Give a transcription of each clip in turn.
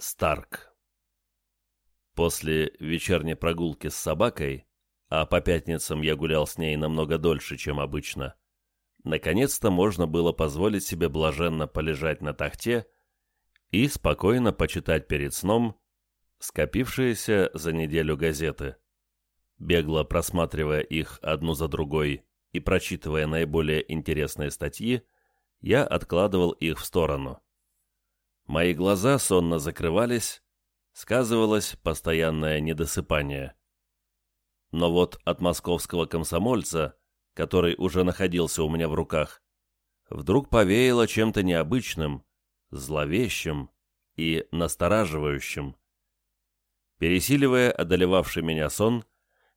Старк После вечерней прогулки с собакой, а по пятницам я гулял с ней намного дольше, чем обычно, наконец-то можно было позволить себе блаженно полежать на тахте и спокойно почитать перед сном скопившиеся за неделю газеты. Бегло просматривая их одну за другой и прочитывая наиболее интересные статьи, я откладывал их в сторону. Мои глаза сонно закрывались, сказывалось постоянное недосыпание. Но вот от московского комсомольца, который уже находился у меня в руках, вдруг повеяло чем-то необычным, зловещим и настораживающим. Пересиливая одолевавший меня сон,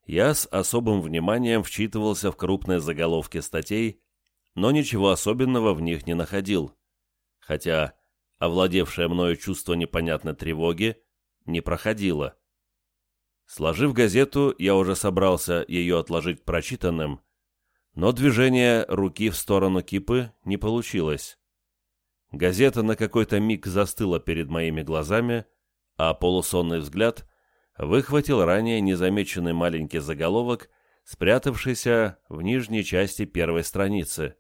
я с особым вниманием вчитывался в крупные заголовки статей, но ничего особенного в них не находил, хотя овладевшее мною чувство непонятной тревоги не проходило. Сложив газету, я уже собрался ее отложить прочитанным, но движение руки в сторону кипы не получилось. Газета на какой-то миг застыла перед моими глазами, а полусонный взгляд выхватил ранее незамеченный маленький заголовок, спрятавшийся в нижней части первой страницы,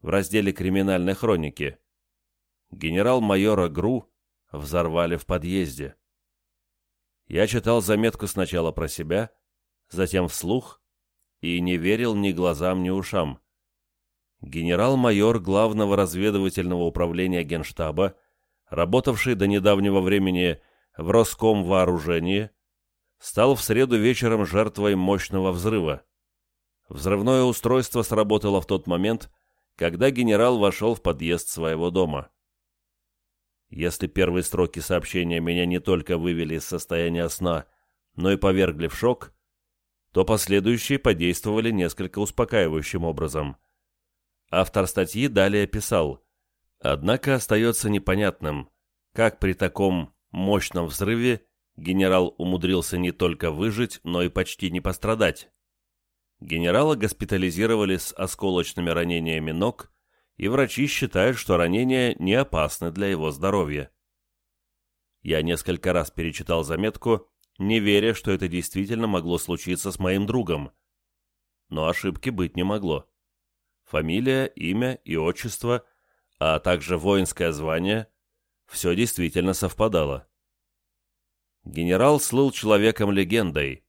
в разделе «Криминальной хроники». Генерал-майора Гру взорвали в подъезде. Я читал заметку сначала про себя, затем вслух, и не верил ни глазам, ни ушам. Генерал-майор Главного разведывательного управления Генштаба, работавший до недавнего времени в Роском вооружении, стал в среду вечером жертвой мощного взрыва. Взрывное устройство сработало в тот момент, когда генерал вошел в подъезд своего дома. Если первые строки сообщения меня не только вывели из состояния сна, но и повергли в шок, то последующие подействовали несколько успокаивающим образом. Автор статьи далее писал, однако остается непонятным, как при таком мощном взрыве генерал умудрился не только выжить, но и почти не пострадать. Генерала госпитализировали с осколочными ранениями ног, и врачи считают, что ранения не опасны для его здоровья. Я несколько раз перечитал заметку, не веря, что это действительно могло случиться с моим другом. Но ошибки быть не могло. Фамилия, имя и отчество, а также воинское звание – все действительно совпадало. Генерал слыл человеком-легендой.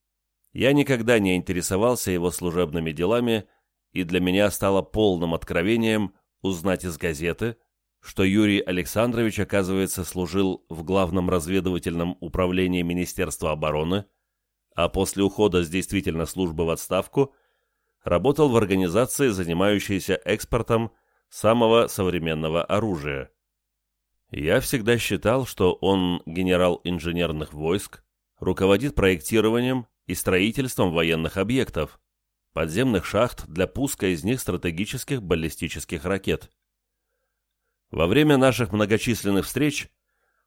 Я никогда не интересовался его служебными делами, и для меня стало полным откровением узнать из газеты, что Юрий Александрович, оказывается, служил в Главном разведывательном управлении Министерства обороны, а после ухода с действительно службы в отставку работал в организации, занимающейся экспортом самого современного оружия. Я всегда считал, что он генерал инженерных войск, руководит проектированием и строительством военных объектов, подземных шахт для пуска из них стратегических баллистических ракет. Во время наших многочисленных встреч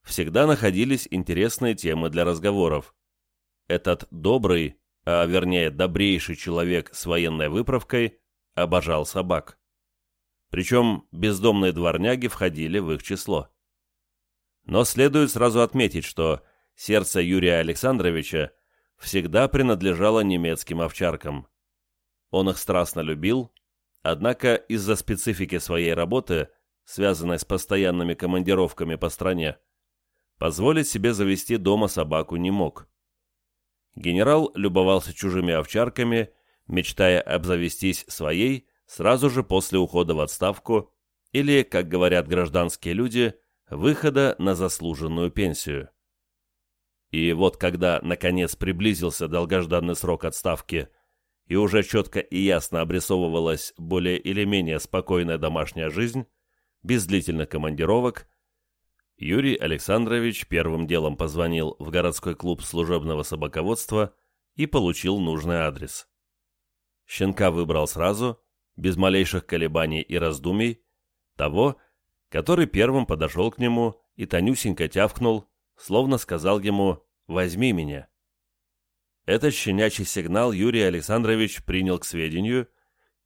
всегда находились интересные темы для разговоров. Этот добрый, а вернее добрейший человек с военной выправкой обожал собак. Причем бездомные дворняги входили в их число. Но следует сразу отметить, что сердце Юрия Александровича всегда принадлежало немецким овчаркам. Он их страстно любил, однако из-за специфики своей работы, связанной с постоянными командировками по стране, позволить себе завести дома собаку не мог. Генерал любовался чужими овчарками, мечтая обзавестись своей сразу же после ухода в отставку или, как говорят гражданские люди, выхода на заслуженную пенсию. И вот когда, наконец, приблизился долгожданный срок отставки – и уже четко и ясно обрисовывалась более или менее спокойная домашняя жизнь, без длительных командировок, Юрий Александрович первым делом позвонил в городской клуб служебного собаководства и получил нужный адрес. Щенка выбрал сразу, без малейших колебаний и раздумий, того, который первым подошел к нему и тонюсенько тявкнул, словно сказал ему «возьми меня». Этот щенячий сигнал Юрий Александрович принял к сведению,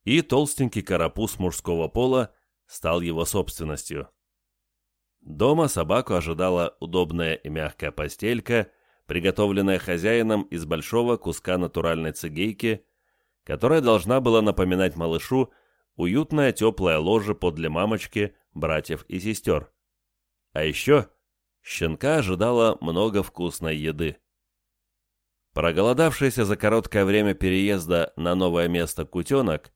и толстенький карапуз мужского пола стал его собственностью. Дома собаку ожидала удобная и мягкая постелька, приготовленная хозяином из большого куска натуральной цигейки, которая должна была напоминать малышу уютное теплое ложе подле мамочки, братьев и сестер. А еще щенка ожидало много вкусной еды. Проголодавшийся за короткое время переезда на новое место кутенок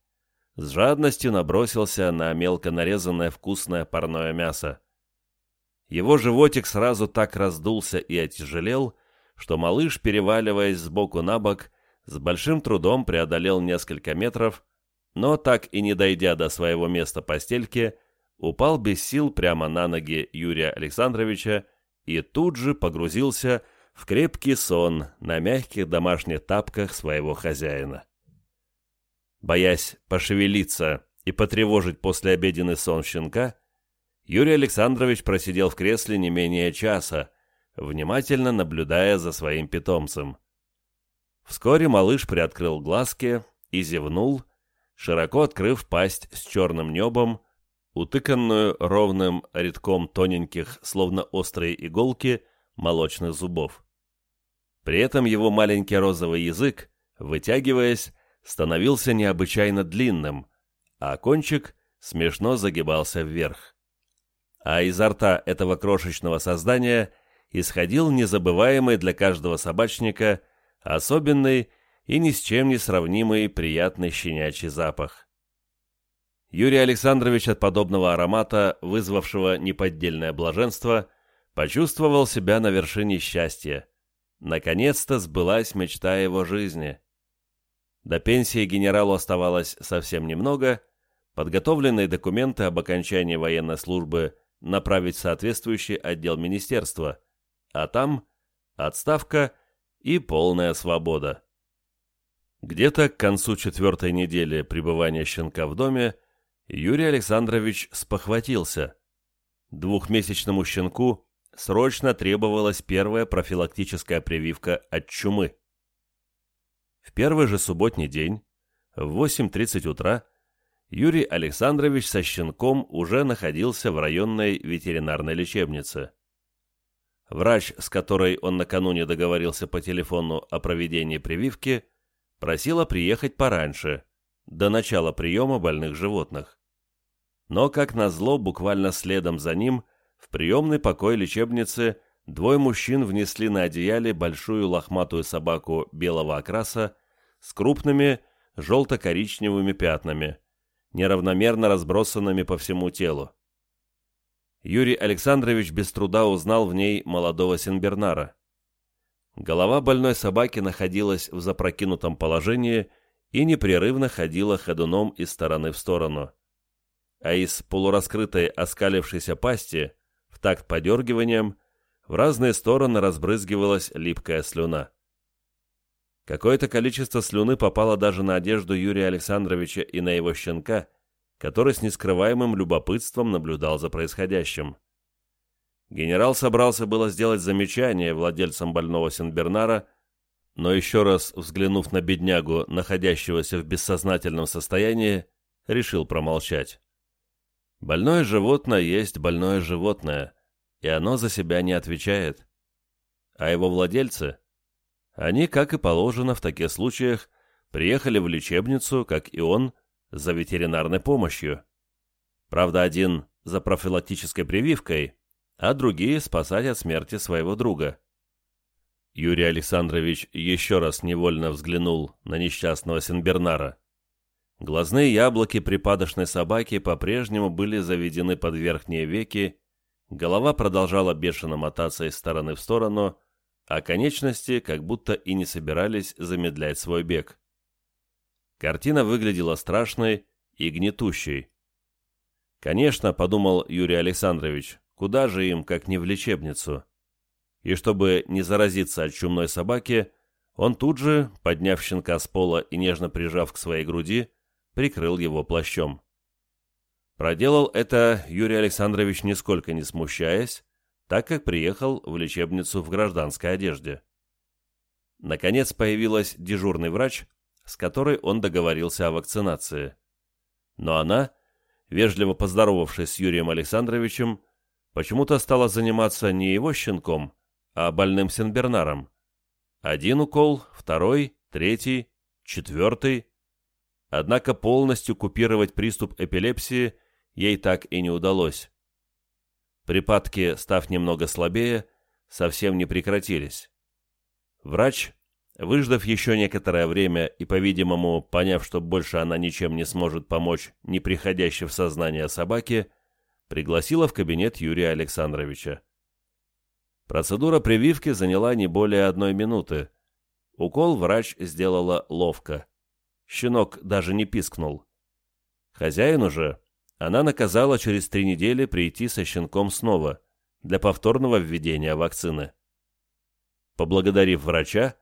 с жадностью набросился на мелко нарезанное вкусное парное мясо. Его животик сразу так раздулся и отяжелел, что малыш, переваливаясь сбоку на бок, с большим трудом преодолел несколько метров, но так и не дойдя до своего места постельки, упал без сил прямо на ноги Юрия Александровича и тут же погрузился в крепкий сон на мягких домашних тапках своего хозяина. Боясь пошевелиться и потревожить послеобеденный сон щенка, Юрий Александрович просидел в кресле не менее часа, внимательно наблюдая за своим питомцем. Вскоре малыш приоткрыл глазки и зевнул, широко открыв пасть с черным небом, утыканную ровным рядком тоненьких, словно острые иголки, молочных зубов. При этом его маленький розовый язык, вытягиваясь, становился необычайно длинным, а кончик смешно загибался вверх. А изо рта этого крошечного создания исходил незабываемый для каждого собачника особенный и ни с чем не сравнимый приятный щенячий запах. Юрий Александрович от подобного аромата, вызвавшего неподдельное блаженство, почувствовал себя на вершине счастья. Наконец-то сбылась мечта его жизни. До пенсии генералу оставалось совсем немного, подготовленные документы об окончании военной службы направить в соответствующий отдел министерства, а там отставка и полная свобода. Где-то к концу четвертой недели пребывания щенка в доме Юрий Александрович спохватился. Двухмесячному щенку срочно требовалась первая профилактическая прививка от чумы. В первый же субботний день, в 8.30 утра, Юрий Александрович со щенком уже находился в районной ветеринарной лечебнице. Врач, с которой он накануне договорился по телефону о проведении прививки, просила приехать пораньше, до начала приема больных животных. Но, как назло, буквально следом за ним, в приемный покой лечебницы двое мужчин внесли на одеяле большую лохматую собаку белого окраса с крупными желто-коричневыми пятнами, неравномерно разбросанными по всему телу. Юрий Александрович без труда узнал в ней молодого Сенбернара. Голова больной собаки находилась в запрокинутом положении и непрерывно ходила ходуном из стороны в сторону. А из полураскрытой оскалившейся пасти, такт подергиванием, в разные стороны разбрызгивалась липкая слюна. Какое-то количество слюны попало даже на одежду Юрия Александровича и на его щенка, который с нескрываемым любопытством наблюдал за происходящим. Генерал собрался было сделать замечание владельцам больного Сенбернара, но еще раз взглянув на беднягу, находящегося в бессознательном состоянии, решил промолчать. Больное животное есть больное животное, и оно за себя не отвечает. А его владельцы они, как и положено в таких случаях, приехали в лечебницу, как и он, за ветеринарной помощью. Правда, один за профилактической прививкой, а другие спасать от смерти своего друга. Юрий Александрович еще раз невольно взглянул на несчастного Сенбернара. Глазные яблоки припадочной собаки по-прежнему были заведены под верхние веки, голова продолжала бешено мотаться из стороны в сторону, а конечности как будто и не собирались замедлять свой бег. Картина выглядела страшной и гнетущей. Конечно, подумал Юрий Александрович, куда же им, как не в лечебницу? И чтобы не заразиться от чумной собаки, он тут же, подняв щенка с пола и нежно прижав к своей груди, прикрыл его плащом. Проделал это Юрий Александрович нисколько не смущаясь, так как приехал в лечебницу в гражданской одежде. Наконец появилась дежурный врач, с которой он договорился о вакцинации. Но она, вежливо поздоровавшись с Юрием Александровичем, почему-то стала заниматься не его щенком, а больным Сенбернаром. Один укол, второй, третий, четвертый. Однако полностью купировать приступ эпилепсии ей так и не удалось. Припадки, став немного слабее, совсем не прекратились. Врач, выждав еще некоторое время и, по-видимому, поняв, что больше она ничем не сможет помочь не приходящей в сознание собаке, пригласила в кабинет Юрия Александровича. Процедура прививки заняла не более одной минуты. Укол врач сделала ловко. Щенок даже не пискнул. Хозяину же она наказала через три недели прийти со щенком снова для повторного введения вакцины. Поблагодарив врача,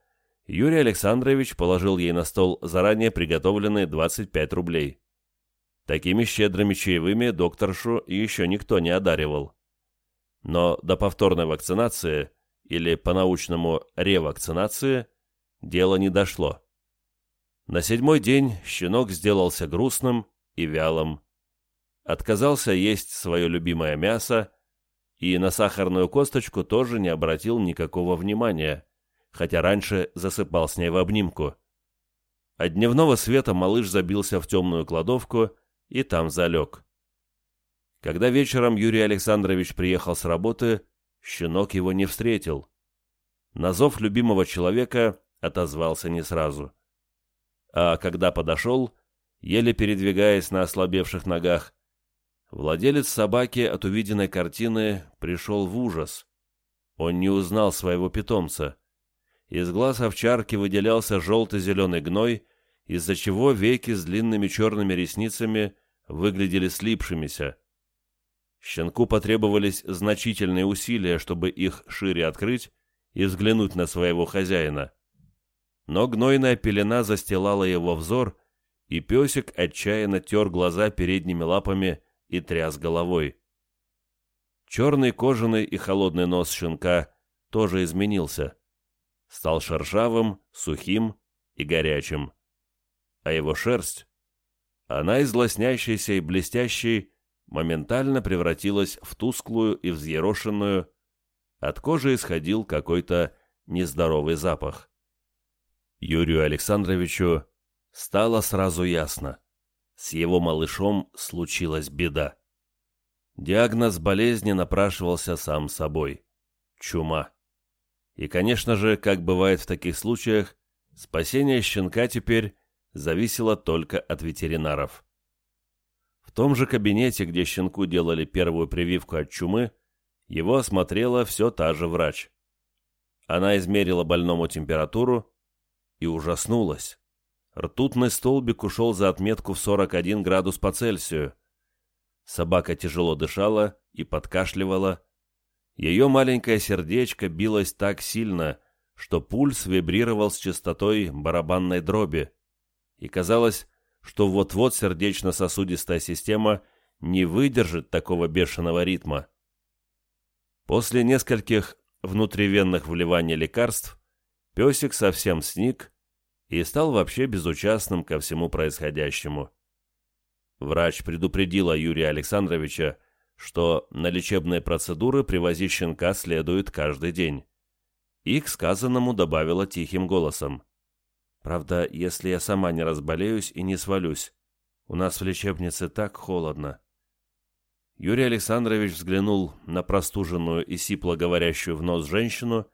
Юрий Александрович положил ей на стол заранее приготовленные 25 рублей. Такими щедрыми чаевыми докторшу еще никто не одаривал. Но до повторной вакцинации, или по-научному ревакцинации, дело не дошло. На седьмой день щенок сделался грустным и вялым. Отказался есть свое любимое мясо и на сахарную косточку тоже не обратил никакого внимания, хотя раньше засыпал с ней в обнимку. От дневного света малыш забился в темную кладовку и там залег. Когда вечером Юрий Александрович приехал с работы, щенок его не встретил. На зов любимого человека отозвался не сразу. А когда подошел, еле передвигаясь на ослабевших ногах, владелец собаки от увиденной картины пришел в ужас. Он не узнал своего питомца. Из глаз овчарки выделялся желто-зеленый гной, из-за чего веки с длинными черными ресницами выглядели слипшимися. Щенку потребовались значительные усилия, чтобы их шире открыть и взглянуть на своего хозяина. Но гнойная пелена застилала его взор, и песик отчаянно тер глаза передними лапами и тряс головой. Черный кожаный и холодный нос щенка тоже изменился. Стал шершавым, сухим и горячим. А его шерсть, она из лоснящейся и блестящей, моментально превратилась в тусклую и взъерошенную, от кожи исходил какой-то нездоровый запах. Юрию Александровичу стало сразу ясно. С его малышом случилась беда. Диагноз болезни напрашивался сам собой. Чума. И, конечно же, как бывает в таких случаях, спасение щенка теперь зависело только от ветеринаров. В том же кабинете, где щенку делали первую прививку от чумы, его осмотрела все та же врач. Она измерила больному температуру и ужаснулась. Ртутный столбик ушел за отметку в 41 градус по Цельсию. Собака тяжело дышала и подкашливала. Ее маленькое сердечко билось так сильно, что пульс вибрировал с частотой барабанной дроби. И казалось, что вот-вот сердечно-сосудистая система не выдержит такого бешеного ритма. После нескольких внутривенных вливаний лекарств песик совсем сник и стал вообще безучастным ко всему происходящему. Врач предупредила Юрия Александровича, что на лечебные процедуры привозить щенка следует каждый день. И к сказанному добавила тихим голосом. Правда, если я сама не разболеюсь и не свалюсь. У нас в лечебнице так холодно. Юрий Александрович взглянул на простуженную и сипло говорящую в нос женщину,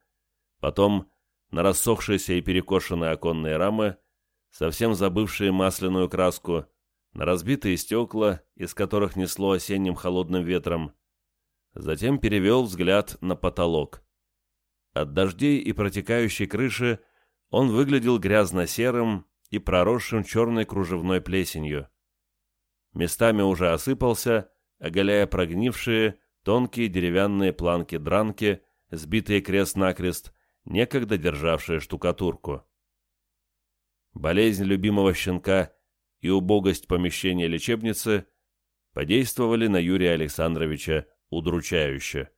потом на рассохшиеся и перекошенные оконные рамы, совсем забывшие масляную краску, на разбитые стекла, из которых несло осенним холодным ветром. Затем перевел взгляд на потолок. От дождей и протекающей крыши он выглядел грязно-серым и проросшим черной кружевной плесенью. Местами уже осыпался, оголяя прогнившие, тонкие деревянные планки-дранки, сбитые крест-накрест, некогда державшие штукатурку. Болезнь любимого щенка и убогость помещения лечебницы подействовали на Юрия Александровича удручающе.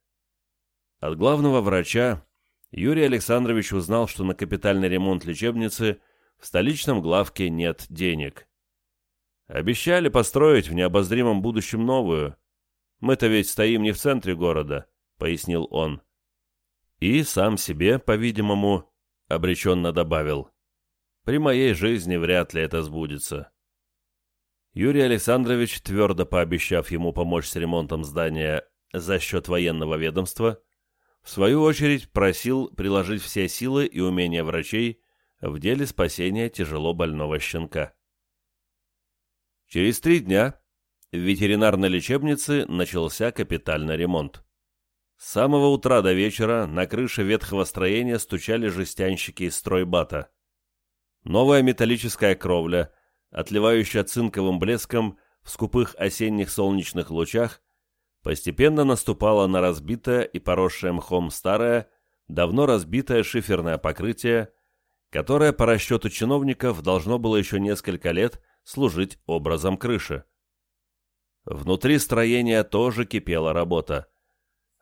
От главного врача Юрий Александрович узнал, что на капитальный ремонт лечебницы в столичном главке нет денег. Обещали построить в необозримом будущем новую, Мы-то ведь стоим не в центре города», — пояснил он. И сам себе, по-видимому, обреченно добавил. «При моей жизни вряд ли это сбудется». Юрий Александрович, твердо пообещав ему помочь с ремонтом здания за счет военного ведомства, в свою очередь просил приложить все силы и умения врачей в деле спасения тяжело больного щенка. Через три дня в ветеринарной лечебнице начался капитальный ремонт. С самого утра до вечера на крыше ветхого строения стучали жестянщики из стройбата. Новая металлическая кровля, отливающая цинковым блеском в скупых осенних солнечных лучах, постепенно наступала на разбитое и поросшее мхом старое, давно разбитое шиферное покрытие, которое по расчету чиновников должно было еще несколько лет служить образом крыши. Внутри строения тоже кипела работа.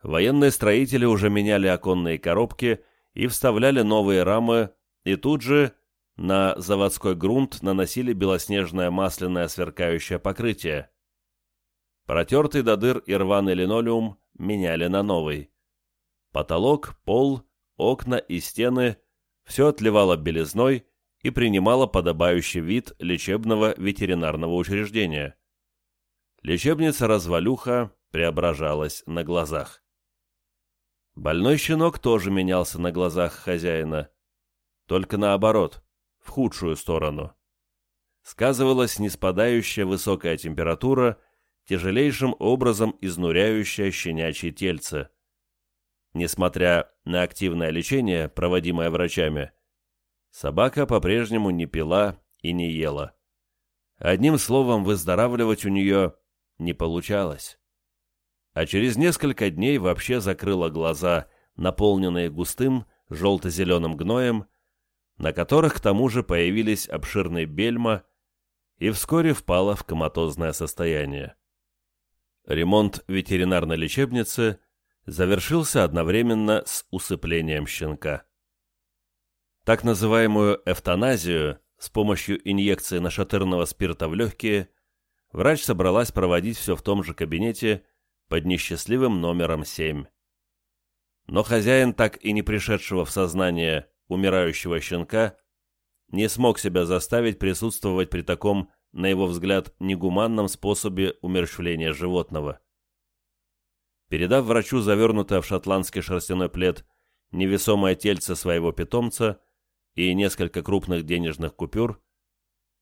Военные строители уже меняли оконные коробки и вставляли новые рамы, и тут же на заводской грунт наносили белоснежное масляное сверкающее покрытие. Протертый до дыр и рваный линолеум меняли на новый. Потолок, пол, окна и стены – все отливало белизной и принимало подобающий вид лечебного ветеринарного учреждения. Лечебница-развалюха преображалась на глазах. Больной щенок тоже менялся на глазах хозяина. Только наоборот, в худшую сторону. Сказывалась неспадающая высокая температура, тяжелейшим образом изнуряющая щенячье тельце. Несмотря на активное лечение, проводимое врачами, собака по-прежнему не пила и не ела. Одним словом, выздоравливать у нее не получалось а через несколько дней вообще закрыла глаза, наполненные густым желто-зеленым гноем, на которых к тому же появились обширные бельма, и вскоре впала в коматозное состояние. Ремонт ветеринарной лечебницы завершился одновременно с усыплением щенка. Так называемую эвтаназию с помощью инъекции нашатырного спирта в легкие врач собралась проводить все в том же кабинете, под несчастливым номером 7. Но хозяин, так и не пришедшего в сознание умирающего щенка, не смог себя заставить присутствовать при таком, на его взгляд, негуманном способе умерщвления животного. Передав врачу завернутое в шотландский шерстяной плед невесомое тельце своего питомца и несколько крупных денежных купюр,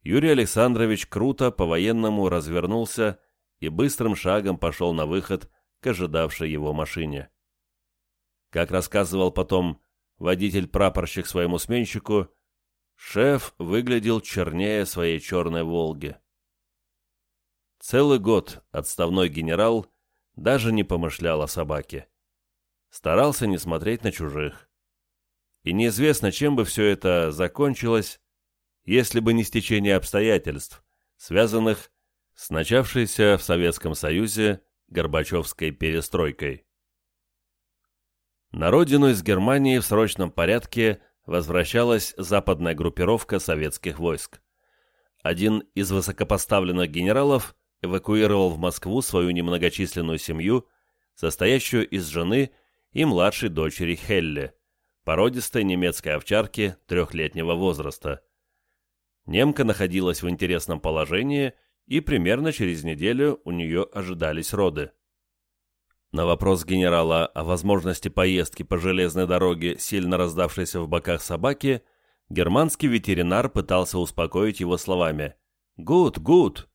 Юрий Александрович круто по-военному развернулся и быстрым шагом пошел на выход к ожидавшей его машине. Как рассказывал потом водитель-прапорщик своему сменщику, шеф выглядел чернее своей черной «Волги». Целый год отставной генерал даже не помышлял о собаке. Старался не смотреть на чужих. И неизвестно, чем бы все это закончилось, если бы не стечение обстоятельств, связанных с начавшейся в Советском Союзе Горбачевской перестройкой. На родину из Германии в срочном порядке возвращалась западная группировка советских войск. Один из высокопоставленных генералов эвакуировал в Москву свою немногочисленную семью, состоящую из жены и младшей дочери Хелли, породистой немецкой овчарки трехлетнего возраста. Немка находилась в интересном положении – и примерно через неделю у нее ожидались роды. На вопрос генерала о возможности поездки по железной дороге, сильно раздавшейся в боках собаки, германский ветеринар пытался успокоить его словами «Гуд, гуд»,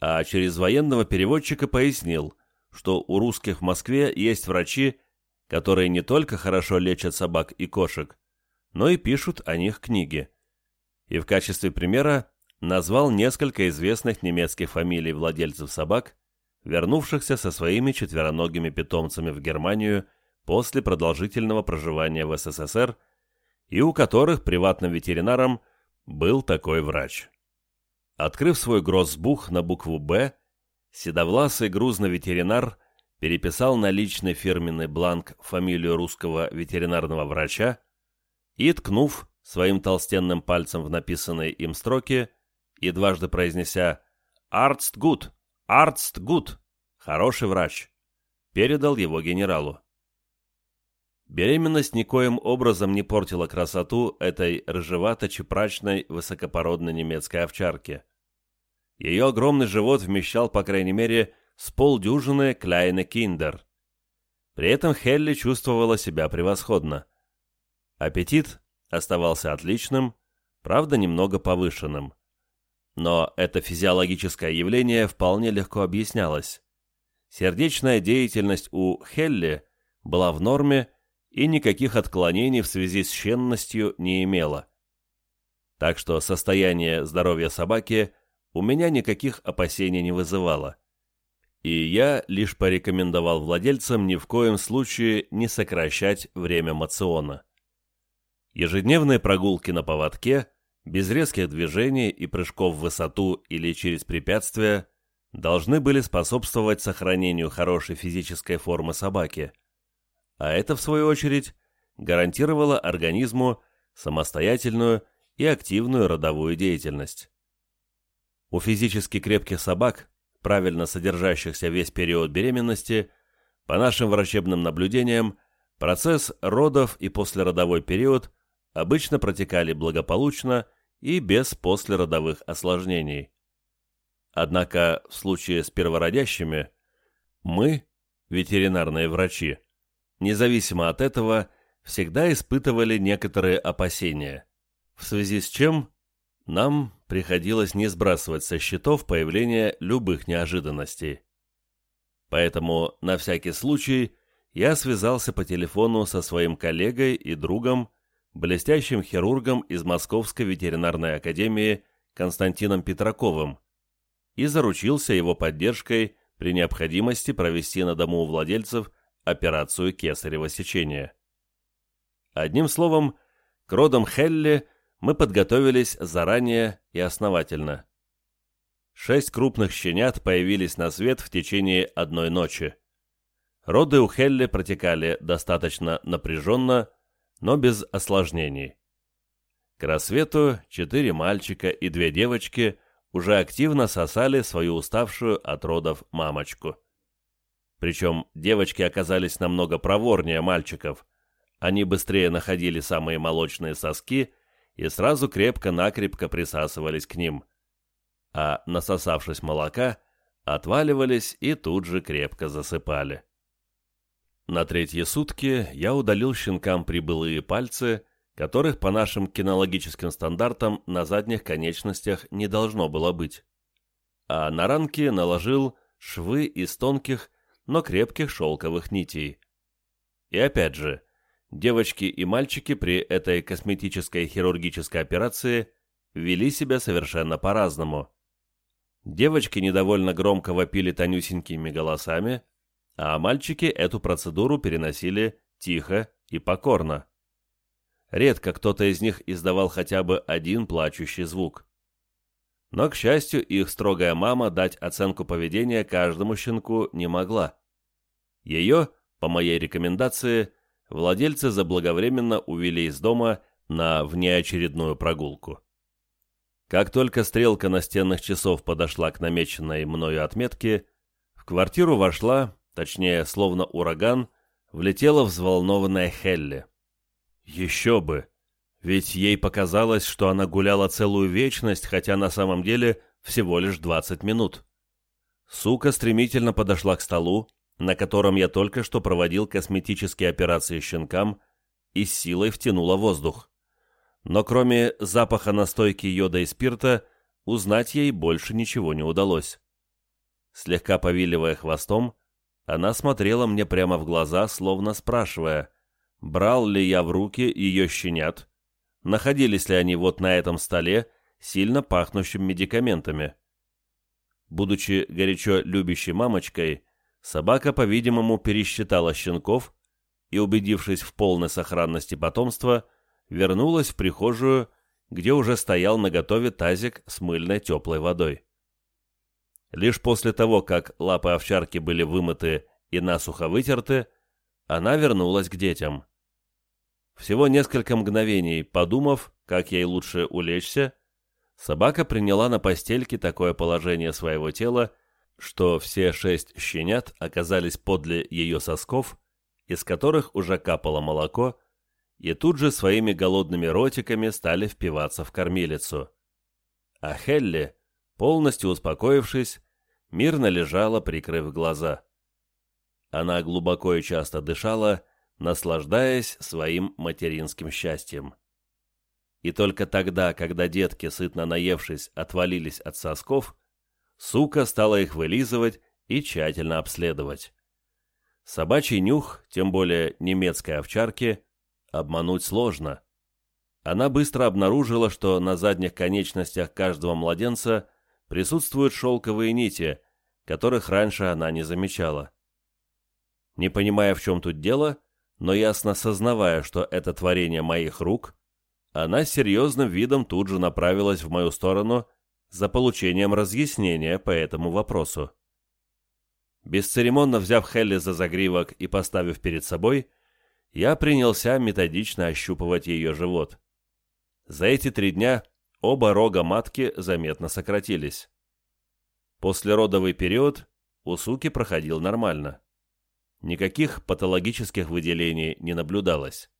а через военного переводчика пояснил, что у русских в Москве есть врачи, которые не только хорошо лечат собак и кошек, но и пишут о них книги. И в качестве примера назвал несколько известных немецких фамилий владельцев собак, вернувшихся со своими четвероногими питомцами в Германию после продолжительного проживания в СССР и у которых приватным ветеринаром был такой врач. Открыв свой гроссбух на букву «Б», седовласый грузный ветеринар переписал на личный фирменный бланк фамилию русского ветеринарного врача и, ткнув своим толстенным пальцем в написанные им строки, и дважды произнеся «Arzt gut! Arzt gut!», Хороший врач. Передал его генералу. Беременность никоим образом не портила красоту этой рыжевато-чепрачной высокопородной немецкой овчарки. Ее огромный живот вмещал, по крайней мере, с полдюжины Кляйна Киндер. При этом Хелли чувствовала себя превосходно. Аппетит оставался отличным, правда, немного повышенным. Но это физиологическое явление вполне легко объяснялось. Сердечная деятельность у Хелли была в норме и никаких отклонений в связи с щенностью не имела. Так что состояние здоровья собаки у меня никаких опасений не вызывало. И я лишь порекомендовал владельцам ни в коем случае не сокращать время мациона. Ежедневные прогулки на поводке, без резких движений и прыжков в высоту или через препятствия, должны были способствовать сохранению хорошей физической формы собаки – а это, в свою очередь, гарантировало организму самостоятельную и активную родовую деятельность. У физически крепких собак, правильно содержащихся весь период беременности, по нашим врачебным наблюдениям, процесс родов и послеродовой период обычно протекали благополучно и без послеродовых осложнений. Однако в случае с первородящими мы, ветеринарные врачи, независимо от этого, всегда испытывали некоторые опасения, в связи с чем нам приходилось не сбрасывать со счетов появление любых неожиданностей. Поэтому, на всякий случай, я связался по телефону со своим коллегой и другом, блестящим хирургом из Московской ветеринарной академии Константином Петраковым, и заручился его поддержкой при необходимости провести на дому у владельцев операцию кесарево сечения. Одним словом, к родам Хелли мы подготовились заранее и основательно. Шесть крупных щенят появились на свет в течение одной ночи. Роды у Хелли протекали достаточно напряженно, но без осложнений. К рассвету четыре мальчика и две девочки уже активно сосали свою уставшую от родов мамочку. Причем девочки оказались намного проворнее мальчиков. Они быстрее находили самые молочные соски и сразу крепко-накрепко присасывались к ним. А насосавшись молока, отваливались и тут же крепко засыпали. На третьи сутки я удалил щенкам прибылые пальцы, которых по нашим кинологическим стандартам на задних конечностях не должно было быть. А на ранки наложил швы из тонких, но крепких шелковых нитей. И опять же, девочки и мальчики при этой косметической хирургической операции вели себя совершенно по-разному. Девочки недовольно громко вопили тонюсенькими голосами, а мальчики эту процедуру переносили тихо и покорно. Редко кто-то из них издавал хотя бы один плачущий звук. Но, к счастью, их строгая мама дать оценку поведения каждому щенку не могла. Ее, по моей рекомендации, владельцы заблаговременно увели из дома на внеочередную прогулку. Как только стрелка настенных часов подошла к намеченной мною отметке, в квартиру вошла, точнее, словно ураган, влетела взволнованная Хелли. Еще бы! Ведь ей показалось, что она гуляла целую вечность, хотя на самом деле всего лишь 20 минут. Сука стремительно подошла к столу, на котором я только что проводил косметические операции щенкам, и силой втянула воздух. Но кроме запаха настойки йода и спирта, узнать ей больше ничего не удалось. Слегка повиливая хвостом, она смотрела мне прямо в глаза, словно спрашивая, брал ли я в руки ее щенят, находились ли они вот на этом столе, сильно пахнущим медикаментами. Будучи горячо любящей мамочкой, Собака, по-видимому, пересчитала щенков и, убедившись в полной сохранности потомства, вернулась в прихожую, где уже стоял наготове тазик с мыльной теплой водой. Лишь после того, как лапы овчарки были вымыты и насухо вытерты, она вернулась к детям. Всего несколько мгновений, подумав, как ей лучше улечься, собака приняла на постельке такое положение своего тела, что все шесть щенят оказались подле ее сосков, из которых уже капало молоко, и тут же своими голодными ротиками стали впиваться в кормилицу. А Хелли, полностью успокоившись, мирно лежала, прикрыв глаза. Она глубоко и часто дышала, наслаждаясь своим материнским счастьем. И только тогда, когда детки, сытно наевшись, отвалились от сосков, сука стала их вылизывать и тщательно обследовать. Собачий нюх, тем более немецкой овчарки, обмануть сложно. Она быстро обнаружила, что на задних конечностях каждого младенца присутствуют шелковые нити, которых раньше она не замечала. Не понимая, в чем тут дело, но ясно сознавая, что это творение моих рук, она серьезным видом тут же направилась в мою сторону за получением разъяснения по этому вопросу. Бесцеремонно взяв Хелли за загривок и поставив перед собой, я принялся методично ощупывать ее живот. За эти три дня оба рога матки заметно сократились. Послеродовый период у суки проходил нормально. Никаких патологических выделений не наблюдалось.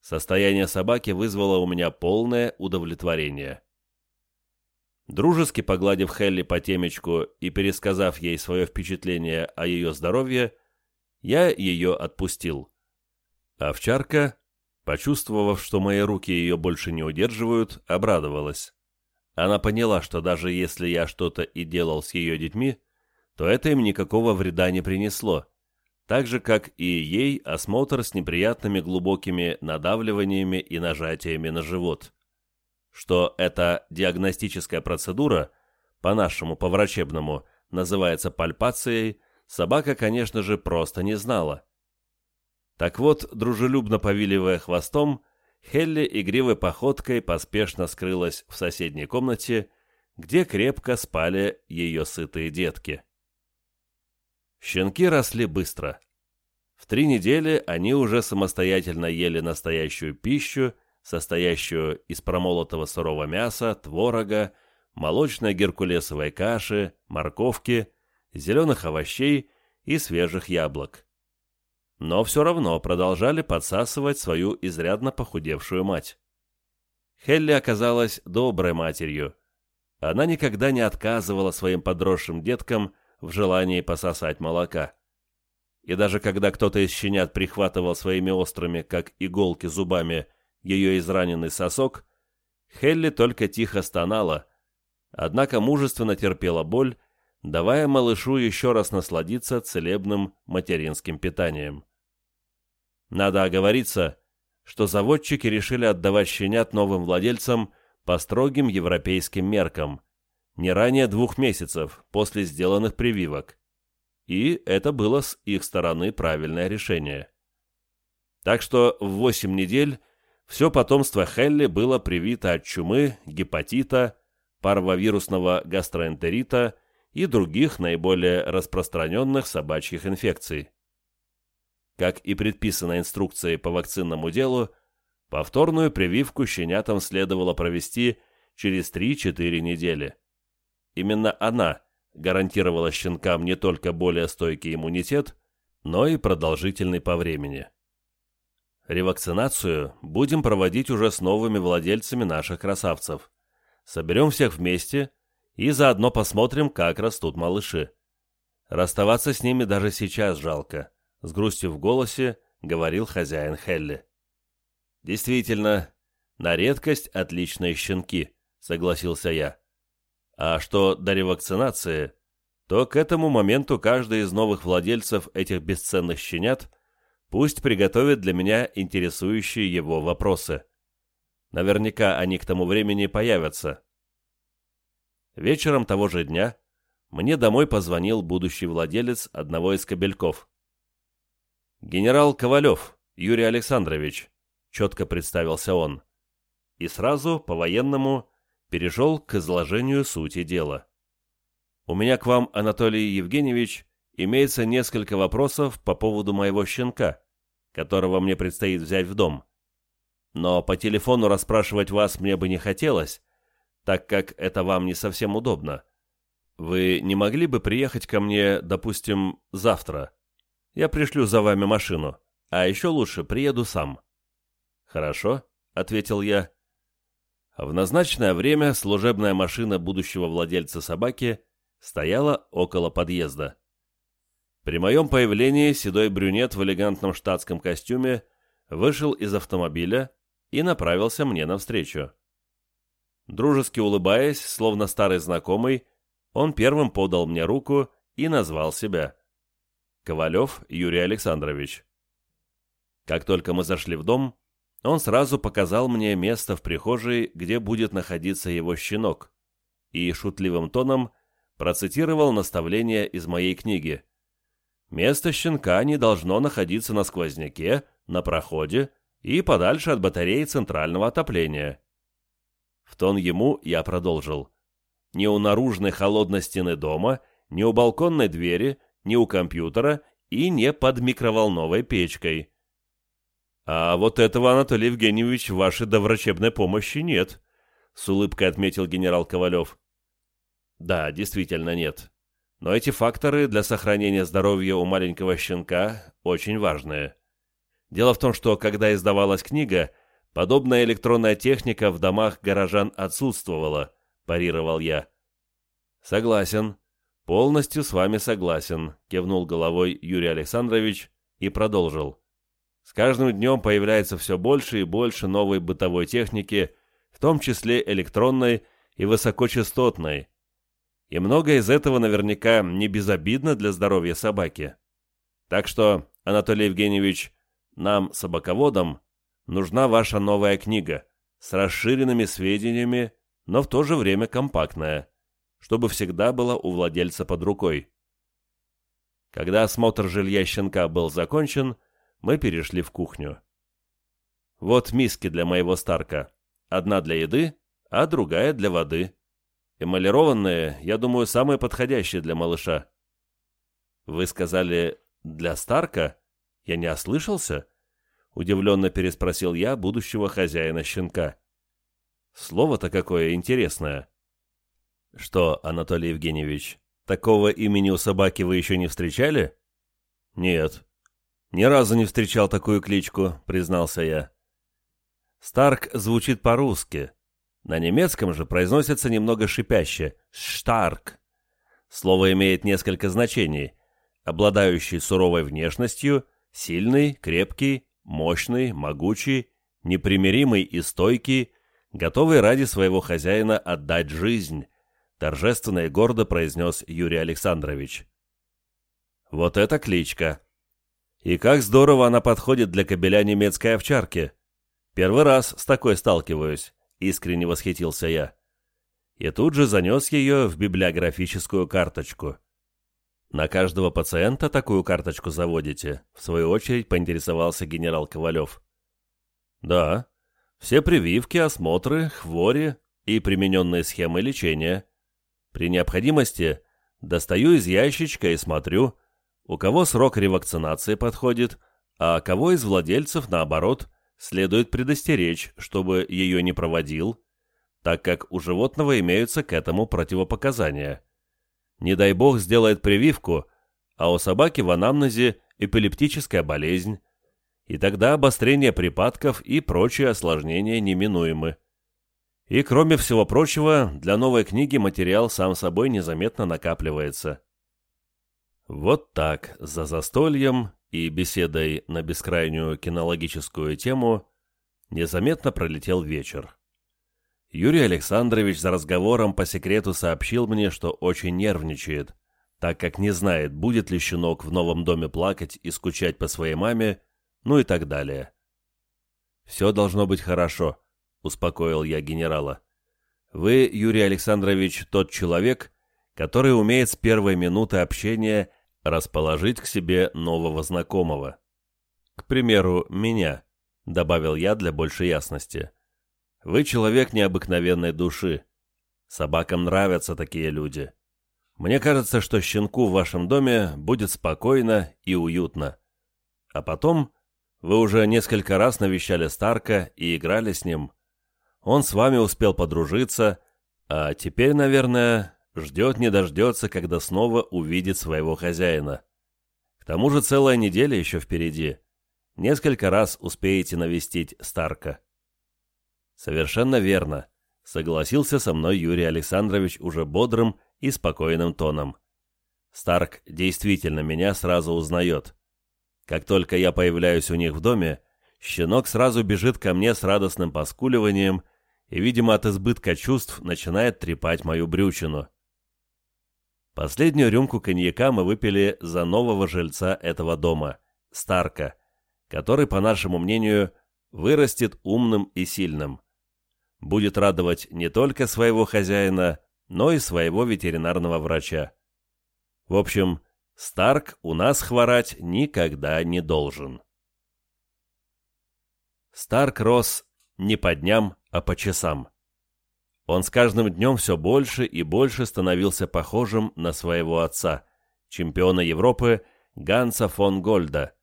Состояние собаки вызвало у меня полное удовлетворение. Дружески погладив Хелли по темечку и пересказав ей свое впечатление о ее здоровье, я ее отпустил. Овчарка, почувствовав, что мои руки ее больше не удерживают, обрадовалась. Она поняла, что даже если я что-то и делал с ее детьми, то это им никакого вреда не принесло, так же, как и ей осмотр с неприятными глубокими надавливаниями и нажатиями на живот. Что эта диагностическая процедура, по-нашему, по-врачебному, называется пальпацией, собака, конечно же, просто не знала. Так вот, дружелюбно повиливая хвостом, Хелли игривой походкой поспешно скрылась в соседней комнате, где крепко спали ее сытые детки. Щенки росли быстро. В три недели они уже самостоятельно ели настоящую пищу, состоящую из промолотого сырого мяса, творога, молочной геркулесовой каши, морковки, зеленых овощей и свежих яблок но все равно продолжали подсасывать свою изрядно похудевшую мать. Хелли оказалась доброй матерью. Она никогда не отказывала своим подросшим деткам в желании пососать молока. И даже когда кто-то из щенят прихватывал своими острыми, как иголки зубами, ее израненный сосок, Хелли только тихо стонала, однако мужественно терпела боль давая малышу еще раз насладиться целебным материнским питанием. Надо оговориться, что заводчики решили отдавать щенят новым владельцам по строгим европейским меркам, не ранее двух месяцев после сделанных прививок. И это было с их стороны правильное решение. Так что в 8 недель все потомство Хелли было привито от чумы, гепатита, парвовирусного гастроэнтерита и других наиболее распространенных собачьих инфекций. Как и предписано инструкцией по вакцинному делу, повторную прививку щенятам следовало провести через 3-4 недели. Именно она гарантировала щенкам не только более стойкий иммунитет, но и продолжительный по времени. Ревакцинацию будем проводить уже с новыми владельцами наших красавцев. Соберем всех вместе и заодно посмотрим, как растут малыши. Расставаться с ними даже сейчас жалко, с грустью в голосе говорил хозяин Хелли. Действительно, на редкость отличные щенки, согласился я. А что до ревакцинации, то к этому моменту каждый из новых владельцев этих бесценных щенят пусть приготовит для меня интересующие его вопросы. Наверняка они к тому времени появятся. Вечером того же дня мне домой позвонил будущий владелец одного из кабельков. «Генерал Ковалев, Юрий Александрович», — четко представился он. И сразу, по-военному, перешел к изложению сути дела. «У меня к вам, Анатолий Евгеньевич, имеется несколько вопросов по поводу моего щенка, которого мне предстоит взять в дом. Но по телефону расспрашивать вас мне бы не хотелось, так как это вам не совсем удобно. Вы не могли бы приехать ко мне, допустим, завтра? Я пришлю за вами машину, а еще лучше приеду сам». «Хорошо», — ответил я. В назначенное время служебная машина будущего владельца собаки стояла около подъезда. При моем появлении седой брюнет в элегантном штатском костюме вышел из автомобиля и направился мне навстречу. Дружески улыбаясь, словно старый знакомый, он первым подал мне руку и назвал себя. Ковалев Юрий Александрович. Как только мы зашли в дом, он сразу показал мне место в прихожей, где будет находиться его щенок, и шутливым тоном процитировал наставление из моей книги. Место щенка не должно находиться на сквозняке, на проходе и подальше от батареи центрального отопления. В тон ему я продолжил. Ни у наружной холодной стены дома, ни у балконной двери, ни у компьютера и не под микроволновой печкой. «А вот этого, Анатолий Евгеньевич, вашей доврачебной помощи нет», — с улыбкой отметил генерал Ковалев. «Да, действительно нет. Но эти факторы для сохранения здоровья у маленького щенка очень важные. Дело в том, что когда издавалась книга, подобная электронная техника в домах горожан отсутствовала, парировал я. Согласен. Полностью с вами согласен, кивнул головой Юрий Александрович и продолжил. С каждым днем появляется все больше и больше новой бытовой техники, в том числе электронной и высокочастотной. И многое из этого наверняка не безобидно для здоровья собаки. Так что, Анатолий Евгеньевич, нам, собаководам, нужна ваша новая книга с расширенными сведениями, но в то же время компактная, чтобы всегда была у владельца под рукой. Когда осмотр жилья щенка был закончен, мы перешли в кухню. Вот миски для моего Старка. Одна для еды, а другая для воды. Эмалированные, я думаю, самые подходящие для малыша. Вы сказали «для Старка»? Я не ослышался? Удивленно переспросил я будущего хозяина щенка. Слово-то какое интересное. Что, Анатолий Евгеньевич, такого имени у собаки вы еще не встречали? Нет, «Ни разу не встречал такую кличку», — признался я. «Старк» звучит по-русски. На немецком же произносится немного шипяще «штарк». Слово имеет несколько значений. Обладающий суровой внешностью, сильный, крепкий, мощный, могучий, непримиримый и стойкий, готовый ради своего хозяина отдать жизнь, торжественно и гордо произнес Юрий Александрович. «Вот это кличка!» И как здорово она подходит для кобеля немецкой овчарки. Первый раз с такой сталкиваюсь, искренне восхитился я. И тут же занес ее в библиографическую карточку. На каждого пациента такую карточку заводите? В свою очередь поинтересовался генерал Ковалев. Да, все прививки, осмотры, хвори и примененные схемы лечения. При необходимости достаю из ящичка и смотрю, у кого срок ревакцинации подходит, а кого из владельцев, наоборот, следует предостеречь, чтобы ее не проводил, так как у животного имеются к этому противопоказания. Не дай бог сделает прививку, а у собаки в анамнезе эпилептическая болезнь, и тогда обострение припадков и прочие осложнения неминуемы. И кроме всего прочего, для новой книги материал сам собой незаметно накапливается. Вот так, за застольем и беседой на бескрайнюю кинологическую тему, незаметно пролетел вечер. Юрий Александрович за разговором по секрету сообщил мне, что очень нервничает, так как не знает, будет ли щенок в новом доме плакать и скучать по своей маме, ну и так далее. «Все должно быть хорошо», — успокоил я генерала. «Вы, Юрий Александрович, тот человек, который умеет с первой минуты общения расположить к себе нового знакомого. К примеру, меня, добавил я для большей ясности. Вы человек необыкновенной души. Собакам нравятся такие люди. Мне кажется, что щенку в вашем доме будет спокойно и уютно. А потом вы уже несколько раз навещали Старка и играли с ним. Он с вами успел подружиться, а теперь, наверное, ждет не дождется, когда снова увидит своего хозяина. К тому же целая неделя еще впереди. Несколько раз успеете навестить Старка. Совершенно верно, согласился со мной Юрий Александрович уже бодрым и спокойным тоном. Старк действительно меня сразу узнает. Как только я появляюсь у них в доме, щенок сразу бежит ко мне с радостным поскуливанием и, видимо, от избытка чувств начинает трепать мою брючину. Последнюю рюмку коньяка мы выпили за нового жильца этого дома, Старка, который, по нашему мнению, вырастет умным и сильным. Будет радовать не только своего хозяина, но и своего ветеринарного врача. В общем, Старк у нас хворать никогда не должен. Старк рос не по дням, а по часам. Он с каждым днем все больше и больше становился похожим на своего отца, чемпиона Европы Ганса фон Гольда.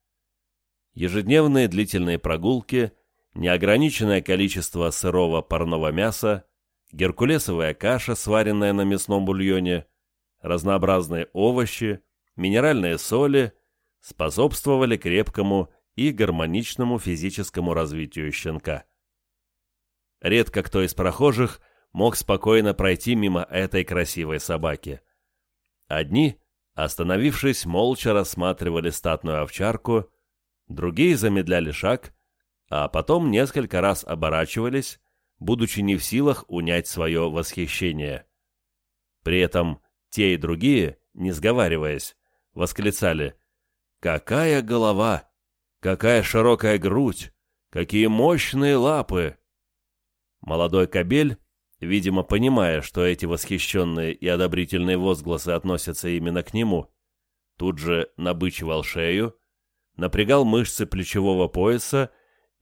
Ежедневные длительные прогулки, неограниченное количество сырого парного мяса, геркулесовая каша, сваренная на мясном бульоне, разнообразные овощи, минеральные соли способствовали крепкому и гармоничному физическому развитию щенка. Редко кто из прохожих мог спокойно пройти мимо этой красивой собаки. Одни, остановившись, молча рассматривали статную овчарку, другие замедляли шаг, а потом несколько раз оборачивались, будучи не в силах унять свое восхищение. При этом те и другие, не сговариваясь, восклицали «Какая голова! Какая широкая грудь! Какие мощные лапы!» Молодой кобель, видимо, понимая, что эти восхищенные и одобрительные возгласы относятся именно к нему, тут же набычивал шею, напрягал мышцы плечевого пояса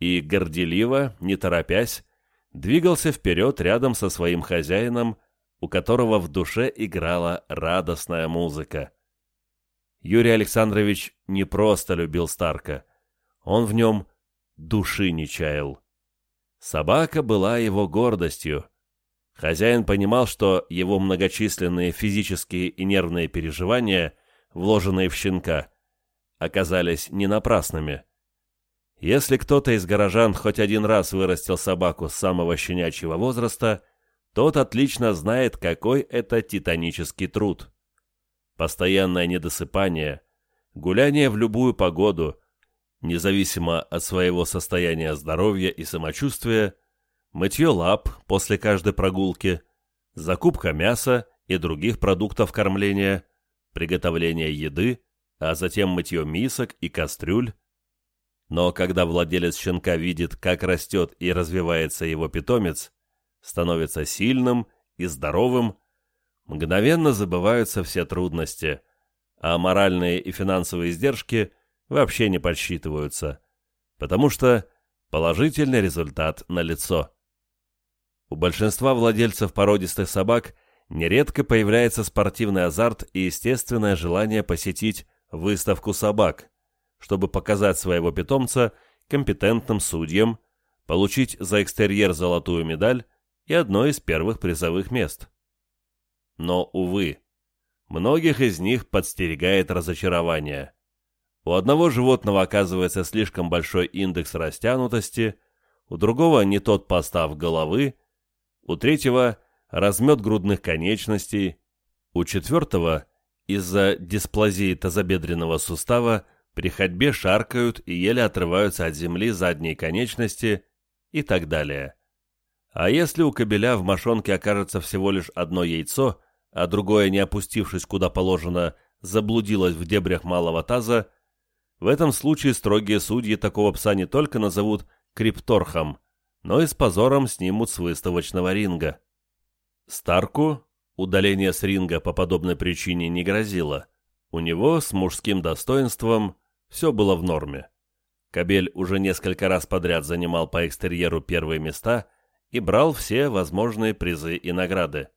и горделиво, не торопясь, двигался вперед рядом со своим хозяином, у которого в душе играла радостная музыка. Юрий Александрович не просто любил Старка, он в нем души не чаял. Собака была его гордостью. Хозяин понимал, что его многочисленные физические и нервные переживания, вложенные в щенка, оказались не напрасными. Если кто-то из горожан хоть один раз вырастил собаку с самого щенячьего возраста, тот отлично знает, какой это титанический труд постоянное недосыпание, гуляние в любую погоду, независимо от своего состояния здоровья и самочувствия, мытье лап после каждой прогулки, закупка мяса и других продуктов кормления, приготовление еды, а затем мытье мисок и кастрюль. Но когда владелец щенка видит, как растет и развивается его питомец, становится сильным и здоровым, мгновенно забываются все трудности, а моральные и финансовые издержки вообще не подсчитываются, потому что положительный результат налицо. У большинства владельцев породистых собак нередко появляется спортивный азарт и естественное желание посетить выставку собак, чтобы показать своего питомца компетентным судьям, получить за экстерьер золотую медаль и одно из первых призовых мест. Но, увы, многих из них подстерегает разочарование. У одного животного оказывается слишком большой индекс растянутости, у другого не тот постав головы, у третьего размет грудных конечностей, у четвертого из-за дисплазии тазобедренного сустава при ходьбе шаркают и еле отрываются от земли задние конечности и так далее. А если у кобеля в мошонке окажется всего лишь одно яйцо – а другое, не опустившись куда положено, заблудилось в дебрях малого таза, в этом случае строгие судьи такого пса не только назовут крипторхом, но и с позором снимут с выставочного ринга. Старку удаление с ринга по подобной причине не грозило. У него с мужским достоинством все было в норме. Кабель уже несколько раз подряд занимал по экстерьеру первые места и брал все возможные призы и награды.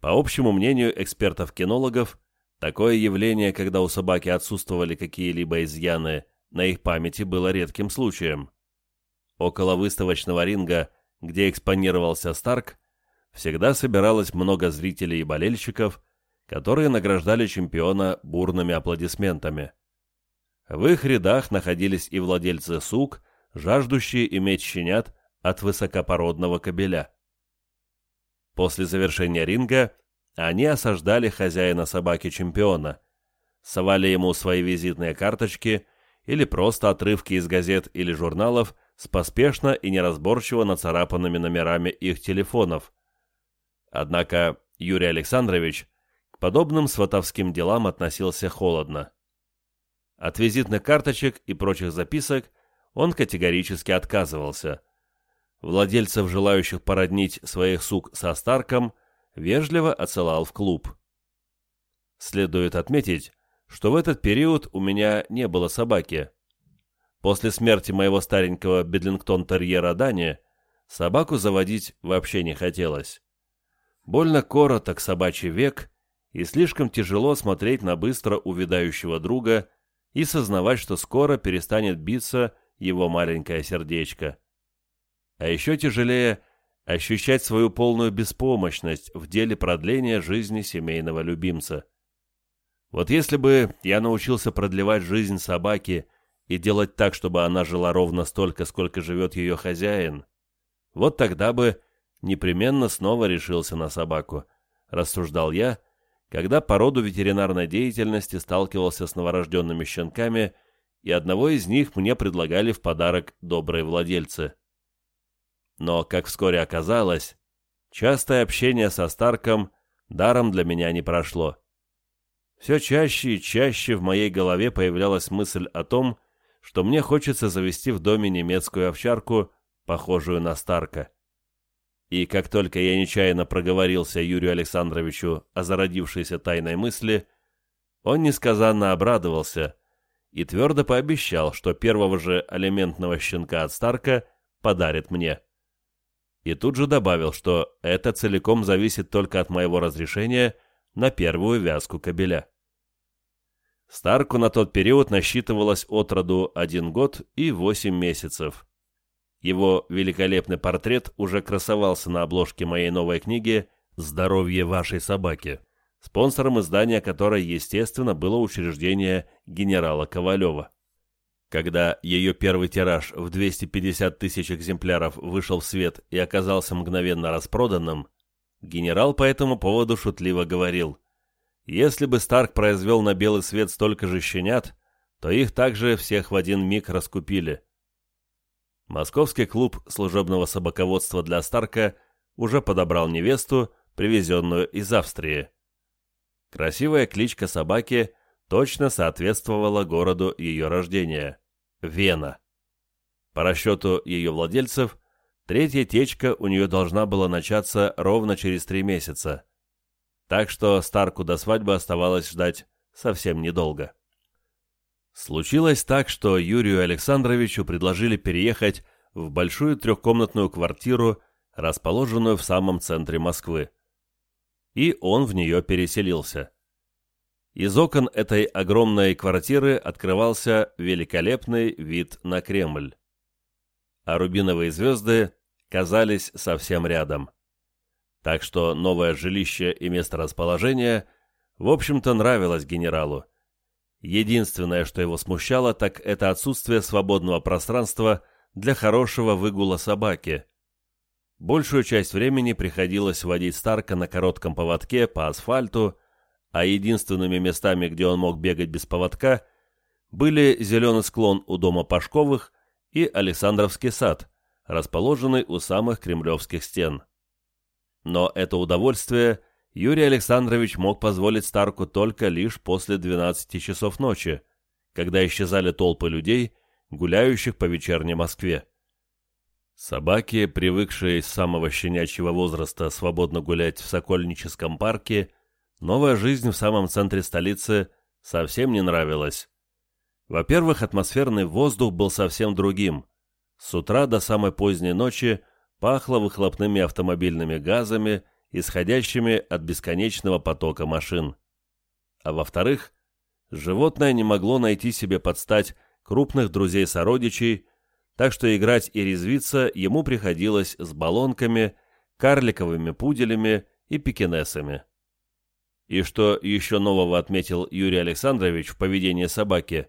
По общему мнению экспертов-кинологов, такое явление, когда у собаки отсутствовали какие-либо изъяны, на их памяти было редким случаем. Около выставочного ринга, где экспонировался Старк, всегда собиралось много зрителей и болельщиков, которые награждали чемпиона бурными аплодисментами. В их рядах находились и владельцы сук, жаждущие иметь щенят от высокопородного кобеля. После завершения ринга они осаждали хозяина собаки-чемпиона, совали ему свои визитные карточки или просто отрывки из газет или журналов с поспешно и неразборчиво нацарапанными номерами их телефонов. Однако Юрий Александрович к подобным сватовским делам относился холодно. От визитных карточек и прочих записок он категорически отказывался. Владельцев, желающих породнить своих сук со Старком, вежливо отсылал в клуб. Следует отметить, что в этот период у меня не было собаки. После смерти моего старенького бедлингтон-терьера Дани собаку заводить вообще не хотелось. Больно короток собачий век, и слишком тяжело смотреть на быстро увядающего друга и сознавать, что скоро перестанет биться его маленькое сердечко. А еще тяжелее ощущать свою полную беспомощность в деле продления жизни семейного любимца. Вот если бы я научился продлевать жизнь собаки и делать так, чтобы она жила ровно столько, сколько живет ее хозяин, вот тогда бы непременно снова решился на собаку, рассуждал я, когда по роду ветеринарной деятельности сталкивался с новорожденными щенками, и одного из них мне предлагали в подарок добрые владельцы. Но, как вскоре оказалось, частое общение со Старком даром для меня не прошло. Все чаще и чаще в моей голове появлялась мысль о том, что мне хочется завести в доме немецкую овчарку, похожую на Старка. И как только я нечаянно проговорился Юрию Александровичу о зародившейся тайной мысли, он несказанно обрадовался и твердо пообещал, что первого же алиментного щенка от Старка подарит мне. И тут же добавил, что это целиком зависит только от моего разрешения на первую вязку кабеля. Старку на тот период насчитывалось от роду один год и восемь месяцев. Его великолепный портрет уже красовался на обложке моей новой книги «Здоровье вашей собаки», спонсором издания которой, естественно, было учреждение генерала Ковалева. Когда ее первый тираж в 250 тысяч экземпляров вышел в свет и оказался мгновенно распроданным, генерал по этому поводу шутливо говорил – если бы Старк произвел на белый свет столько же щенят, то их также всех в один миг раскупили. Московский клуб служебного собаководства для Старка уже подобрал невесту, привезенную из Австрии. Красивая кличка собаки точно соответствовала городу ее рождения – Вена. По расчету ее владельцев, третья течка у нее должна была начаться ровно через три месяца – так что Старку до свадьбы оставалось ждать совсем недолго. Случилось так, что Юрию Александровичу предложили переехать в большую трехкомнатную квартиру, расположенную в самом центре Москвы. И он в нее переселился. Из окон этой огромной квартиры открывался великолепный вид на Кремль. А рубиновые звезды казались совсем рядом. Так что новое жилище и место расположения, в общем-то, нравилось генералу. Единственное, что его смущало, так это отсутствие свободного пространства для хорошего выгула собаки. Большую часть времени приходилось водить Старка на коротком поводке по асфальту, а единственными местами, где он мог бегать без поводка, были зеленый склон у дома Пашковых и Александровский сад, расположенный у самых кремлевских стен. Но это удовольствие Юрий Александрович мог позволить Старку только лишь после 12 часов ночи, когда исчезали толпы людей, гуляющих по вечерней Москве. Собаки, привыкшие с самого щенячьего возраста свободно гулять в Сокольническом парке, новая жизнь в самом центре столицы совсем не нравилась. Во-первых, атмосферный воздух был совсем другим. С утра до самой поздней ночи – пахло выхлопными автомобильными газами, исходящими от бесконечного потока машин. А во-вторых, животное не могло найти себе подстать крупных друзей-сородичей, так что играть и резвиться ему приходилось с баллонками, карликовыми пуделями и пекинесами. И что еще нового отметил Юрий Александрович в поведении собаки,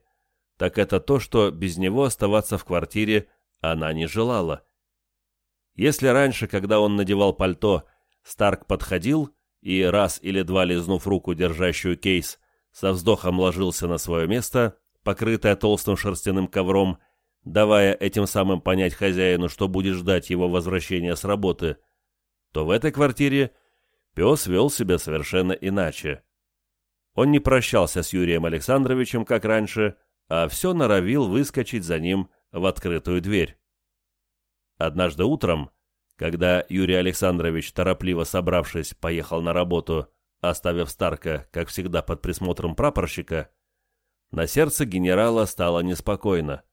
так это то, что без него оставаться в квартире она не желала. Если раньше, когда он надевал пальто, Старк подходил и, раз или два лизнув руку, держащую кейс, со вздохом ложился на свое место, покрытое толстым шерстяным ковром, давая этим самым понять хозяину, что будет ждать его возвращения с работы, то в этой квартире пес вел себя совершенно иначе. Он не прощался с Юрием Александровичем, как раньше, а все норовил выскочить за ним в открытую дверь. Однажды утром, когда Юрий Александрович, торопливо собравшись, поехал на работу, оставив Старка, как всегда, под присмотром прапорщика, на сердце генерала стало неспокойно.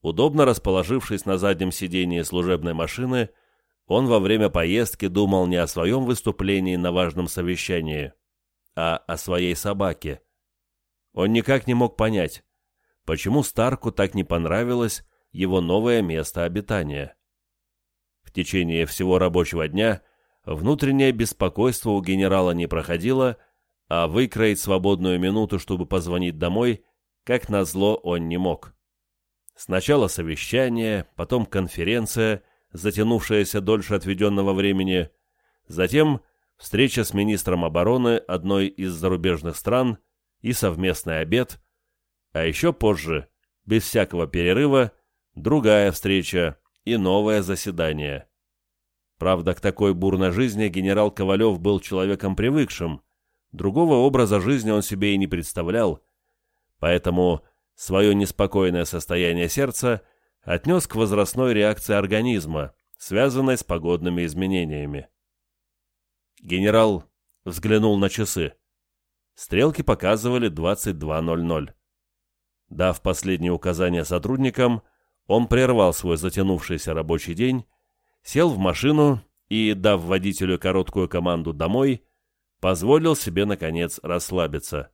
Удобно расположившись на заднем сидении служебной машины, он во время поездки думал не о своем выступлении на важном совещании, а о своей собаке. Он никак не мог понять, почему Старку так не понравилось его новое место обитания. Течение всего рабочего дня внутреннее беспокойство у генерала не проходило, а выкроить свободную минуту, чтобы позвонить домой, как назло он не мог. Сначала совещание, потом конференция, затянувшаяся дольше отведенного времени, затем встреча с министром обороны одной из зарубежных стран и совместный обед, а еще позже, без всякого перерыва, другая встреча и новое заседание. Правда, к такой бурной жизни генерал Ковалев был человеком привыкшим, другого образа жизни он себе и не представлял, поэтому свое неспокойное состояние сердца отнес к возрастной реакции организма, связанной с погодными изменениями. Генерал взглянул на часы. Стрелки показывали 22.00. Дав последние указания сотрудникам, он прервал свой затянувшийся рабочий день, сел в машину и, дав водителю короткую команду «домой», позволил себе, наконец, расслабиться.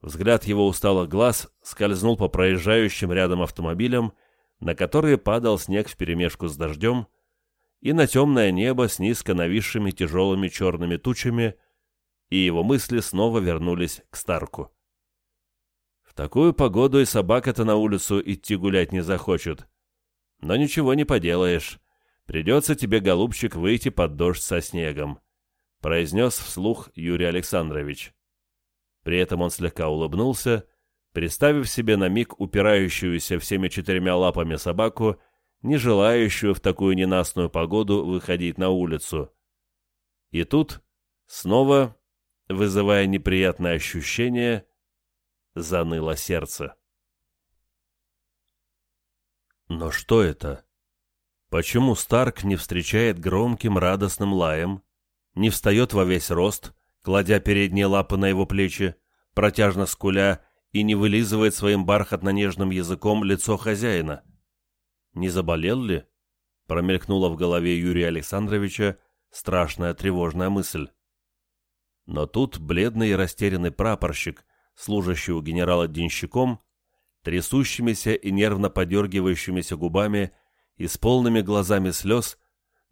Взгляд его усталых глаз скользнул по проезжающим рядом автомобилям, на которые падал снег вперемешку с дождем, и на темное небо с низко нависшими тяжелыми черными тучами, и его мысли снова вернулись к Старку. Такую погоду и собака-то на улицу идти гулять не захочет. Но ничего не поделаешь. Придется тебе, голубчик, выйти под дождь со снегом», — произнес вслух Юрий Александрович. При этом он слегка улыбнулся, представив себе на миг упирающуюся всеми четырьмя лапами собаку, не желающую в такую ненастную погоду выходить на улицу. И тут, снова, вызывая неприятное ощущение, заныло сердце. Но что это? Почему Старк не встречает громким радостным лаем, не встает во весь рост, кладя передние лапы на его плечи, протяжно скуля и не вылизывает своим бархатно-нежным языком лицо хозяина. Не заболел ли? Промелькнула в голове Юрия Александровича страшная тревожная мысль. Но тут бледный и растерянный прапорщик, служащий генерала денщиком, трясущимися и нервно подергивающимися губами и с полными глазами слез,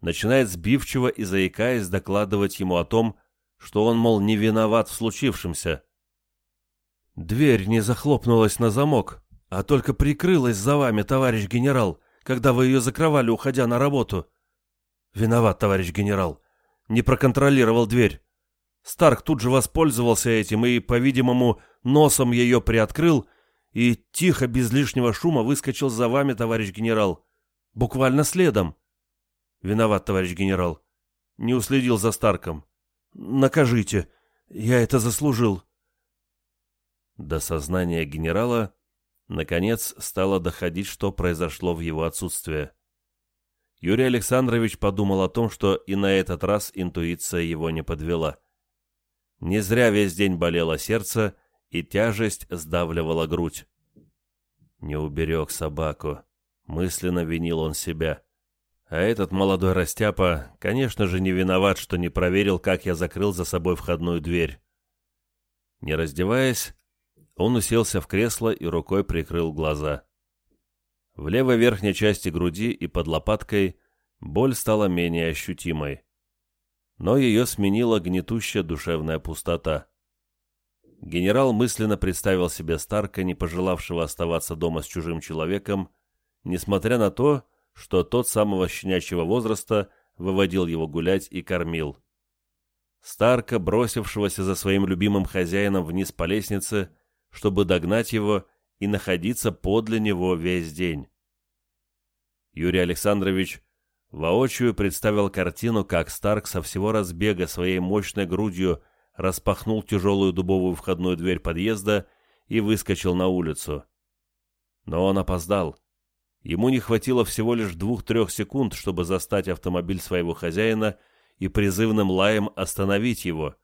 начинает сбивчиво и заикаясь докладывать ему о том, что он, мол, не виноват в случившемся. «Дверь не захлопнулась на замок, а только прикрылась за вами, товарищ генерал, когда вы ее закрывали, уходя на работу». «Виноват, товарищ генерал. Не проконтролировал дверь. Старк тут же воспользовался этим и, по-видимому, носом ее приоткрыл и тихо, без лишнего шума, выскочил за вами, товарищ генерал. Буквально следом. Виноват, товарищ генерал. Не уследил за Старком. Накажите. Я это заслужил. До сознания генерала, наконец, стало доходить, что произошло в его отсутствие. Юрий Александрович подумал о том, что и на этот раз интуиция его не подвела. Не зря весь день болело сердце, и тяжесть сдавливала грудь. Не уберег собаку. Мысленно винил он себя. А этот молодой растяпа, конечно же, не виноват, что не проверил, как я закрыл за собой входную дверь. Не раздеваясь, он уселся в кресло и рукой прикрыл глаза. В левой верхней части груди и под лопаткой боль стала менее ощутимой. Но ее сменила гнетущая душевная пустота. Генерал мысленно представил себе Старка, не пожелавшего оставаться дома с чужим человеком, несмотря на то, что тот самого щенячьего возраста выводил его гулять и кормил. Старка, бросившегося за своим любимым хозяином вниз по лестнице, чтобы догнать его и находиться подле него весь день. Юрий Александрович воочию представил картину, как Старк со всего разбега своей мощной грудью распахнул тяжелую дубовую входную дверь подъезда и выскочил на улицу. Но он опоздал. Ему не хватило всего лишь двух-трех секунд, чтобы застать автомобиль своего хозяина и призывным лаем остановить его.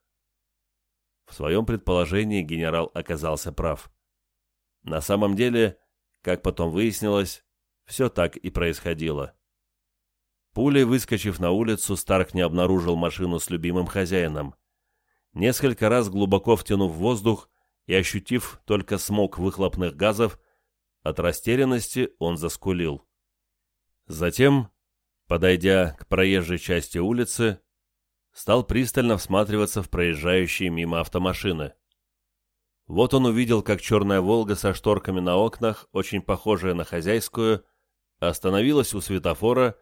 В своем предположении генерал оказался прав. На самом деле, как потом выяснилось, все так и происходило. Пулей выскочив на улицу, Старк не обнаружил машину с любимым хозяином. Несколько раз глубоко втянув воздух и ощутив только смог выхлопных газов, от растерянности он заскулил. Затем, подойдя к проезжей части улицы, стал пристально всматриваться в проезжающие мимо автомашины. Вот он увидел, как черная «Волга» со шторками на окнах, очень похожая на хозяйскую, остановилась у светофора,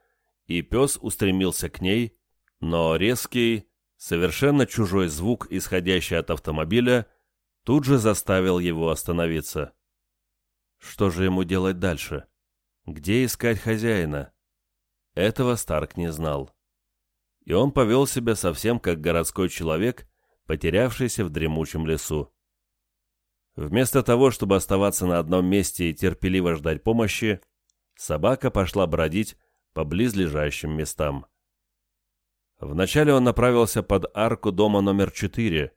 и пес устремился к ней, но резкий, совершенно чужой звук, исходящий от автомобиля, тут же заставил его остановиться. Что же ему делать дальше? Где искать хозяина? Этого Старк не знал. И он повел себя совсем как городской человек, потерявшийся в дремучем лесу. Вместо того, чтобы оставаться на одном месте и терпеливо ждать помощи, собака пошла бродить по близлежащим местам. Вначале он направился под арку дома номер 4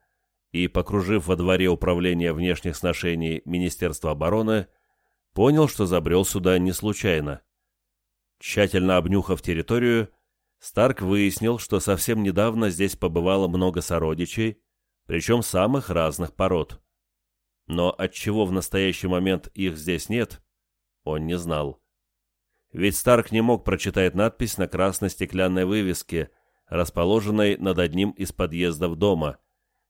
и, покружив во дворе управления внешних сношений Министерства обороны, понял, что забрел сюда не случайно. Тщательно обнюхав территорию, Старк выяснил, что совсем недавно здесь побывало много сородичей, причем самых разных пород. Но отчего в настоящий момент их здесь нет, он не знал. Ведь Старк не мог прочитать надпись на красной стеклянной вывеске, расположенной над одним из подъездов дома,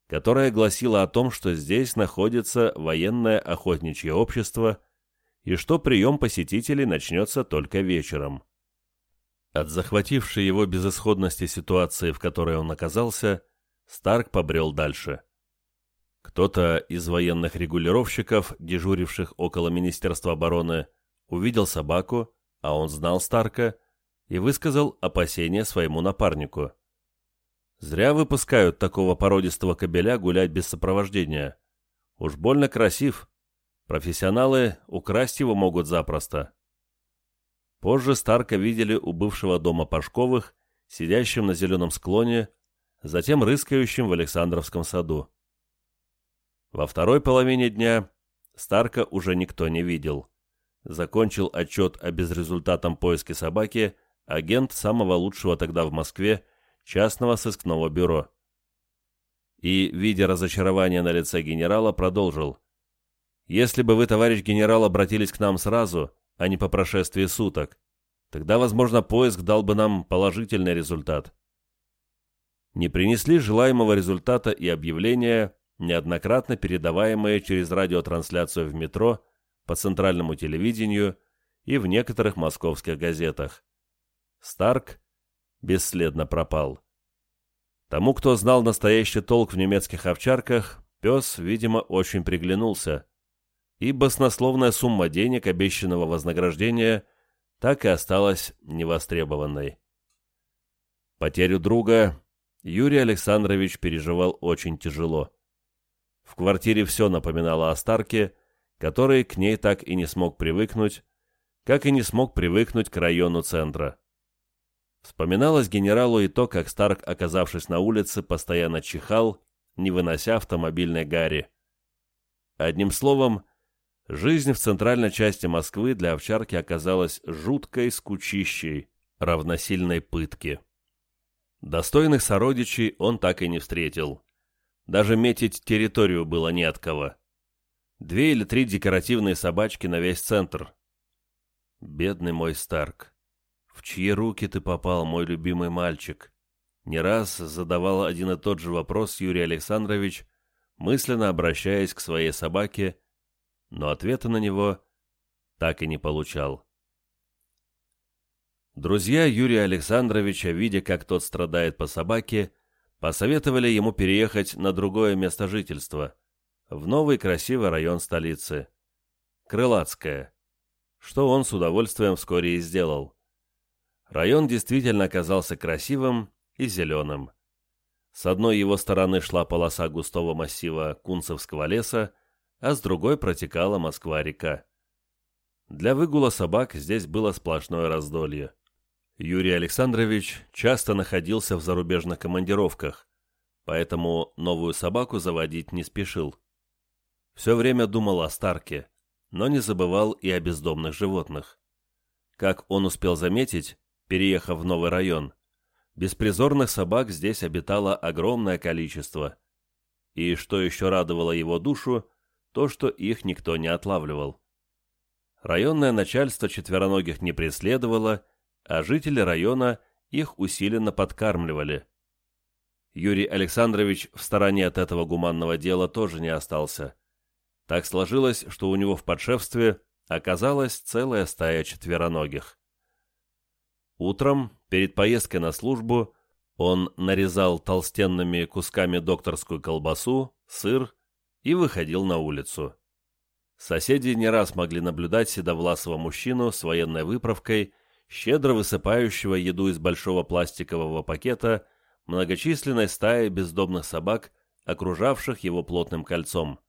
которая гласила о том, что здесь находится военное охотничье общество и что прием посетителей начнется только вечером. От захватившей его безысходности ситуации, в которой он оказался, Старк побрел дальше. Кто-то из военных регулировщиков, дежуривших около Министерства обороны, увидел собаку, а он знал Старка, и высказал опасения своему напарнику. Зря выпускают такого породистого кобеля гулять без сопровождения. Уж больно красив, Профессионалы украсть его могут запросто. Позже Старка видели у бывшего дома Пашковых, сидящим на зеленом склоне, затем рыскающим в Александровском саду. Во второй половине дня Старка уже никто не видел. Закончил отчет о безрезультатном поиске собаки агент самого лучшего тогда в Москве частного сыскного бюро. И, видя разочарование на лице генерала, продолжил – если бы вы, товарищ генерал, обратились к нам сразу, а не по прошествии суток, тогда, возможно, поиск дал бы нам положительный результат. Не принесли желаемого результата и объявления, неоднократно передаваемые через радиотрансляцию в метро, по центральному телевидению и в некоторых московских газетах. Старк бесследно пропал. Тому, кто знал настоящий толк в немецких овчарках, пес, видимо, очень приглянулся и баснословная сумма денег обещанного вознаграждения так и осталась невостребованной. Потерю друга Юрий Александрович переживал очень тяжело. В квартире все напоминало о Старке, который к ней так и не смог привыкнуть, как и не смог привыкнуть к району центра. Вспоминалось генералу и то, как Старк, оказавшись на улице, постоянно чихал, не вынося автомобильной гари. Одним словом, Жизнь в центральной части Москвы для овчарки оказалась жуткой скучищей, равносильной пытке. Достойных сородичей он так и не встретил. Даже метить территорию было не от кого. Две или три декоративные собачки на весь центр. Бедный мой Старк. «В чьи руки ты попал, мой любимый мальчик?» Не раз задавал один и тот же вопрос Юрий Александрович, мысленно обращаясь к своей собаке, но ответа на него так и не получал. Друзья Юрия Александровича, видя, как тот страдает по собаке, посоветовали ему переехать на другое место жительства, в новый красивый район столицы, Крылатское, что он с удовольствием вскоре и сделал. Район действительно оказался красивым и зеленым. С одной его стороны шла полоса густого массива Кунцевского леса, а с другой протекала Москва-река. Для выгула собак здесь было сплошное раздолье. Юрий Александрович часто находился в зарубежных командировках, поэтому новую собаку заводить не спешил. Все время думал о Старке, но не забывал и о бездомных животных. Как он успел заметить, переехав в новый район, беспризорных собак здесь обитало огромное количество. И что еще радовало его душу, то, что их никто не отлавливал. Районное начальство четвероногих не преследовало, а жители района их усиленно подкармливали. Юрий Александрович в стороне от этого гуманного дела тоже не остался. Так сложилось, что у него в подшефстве оказалась целая стая четвероногих. Утром, перед поездкой на службу, он нарезал толстенными кусками докторскую колбасу, сыр и выходил на улицу. Соседи не раз могли наблюдать седовласого мужчину с военной выправкой щедро высыпающего еду из большого пластикового пакета многочисленной стаи бездомных собак, окружавших его плотным кольцом.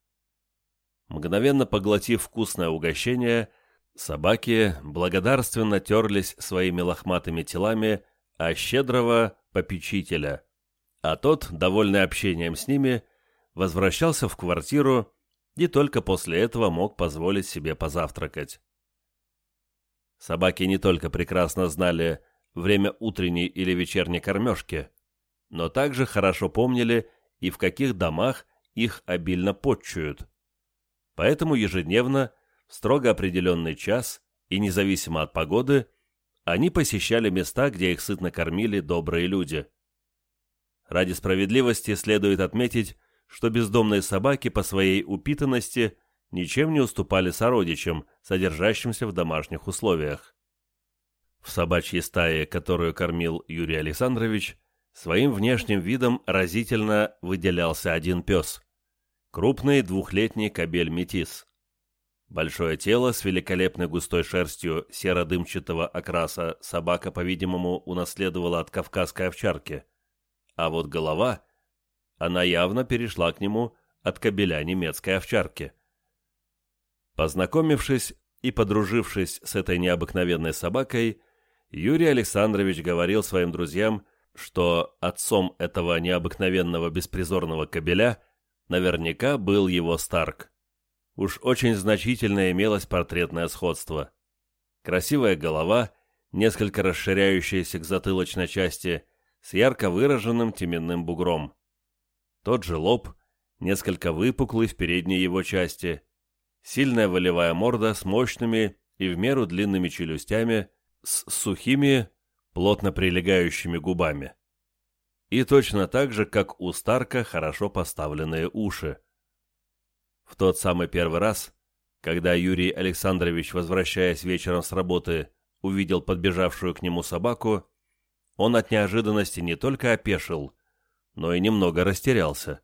Мгновенно поглотив вкусное угощение, собаки благодарственно терлись своими лохматыми телами о щедрого попечителя, а тот, довольный общением с ними, возвращался в квартиру и только после этого мог позволить себе позавтракать. Собаки не только прекрасно знали время утренней или вечерней кормежки, но также хорошо помнили и в каких домах их обильно подчуют. Поэтому ежедневно, в строго определенный час и независимо от погоды, они посещали места, где их сытно кормили добрые люди. Ради справедливости следует отметить, что бездомные собаки по своей упитанности ничем не уступали сородичам, содержащимся в домашних условиях. В собачьей стае, которую кормил Юрий Александрович, своим внешним видом разительно выделялся один пес – крупный двухлетний кобель-метис. Большое тело с великолепной густой шерстью серо-дымчатого окраса собака, по-видимому, унаследовала от кавказской овчарки, а вот голова, она явно перешла к нему от кобеля немецкой овчарки. Познакомившись и подружившись с этой необыкновенной собакой, Юрий Александрович говорил своим друзьям, что отцом этого необыкновенного беспризорного кобеля наверняка был его Старк. Уж очень значительно имелось портретное сходство. Красивая голова, несколько расширяющаяся к затылочной части, с ярко выраженным теменным бугром. Тот же лоб, несколько выпуклый в передней его части, сильная волевая морда с мощными и в меру длинными челюстями, с сухими, плотно прилегающими губами. И точно так же, как у Старка, хорошо поставленные уши. В тот самый первый раз, когда Юрий Александрович, возвращаясь вечером с работы, увидел подбежавшую к нему собаку, он от неожиданности не только опешил, но и немного растерялся.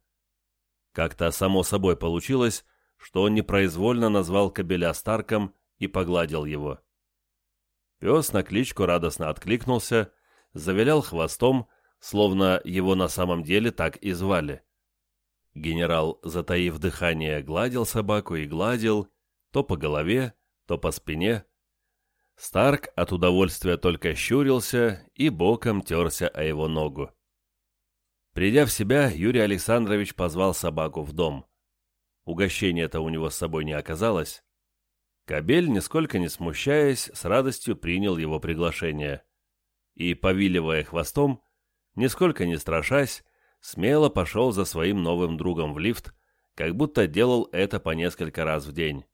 Как-то само собой получилось, что он непроизвольно назвал кобеля Старком и погладил его. Пес на кличку радостно откликнулся, завилял хвостом, словно его на самом деле так и звали. Генерал, затаив дыхание, гладил собаку и гладил, то по голове, то по спине. Старк от удовольствия только щурился и боком терся о его ногу. Придя в себя, Юрий Александрович позвал собаку в дом. Угощения-то у него с собой не оказалось. Кобель, нисколько не смущаясь, с радостью принял его приглашение. И, повиливая хвостом, нисколько не страшась, смело пошел за своим новым другом в лифт, как будто делал это по несколько раз в день.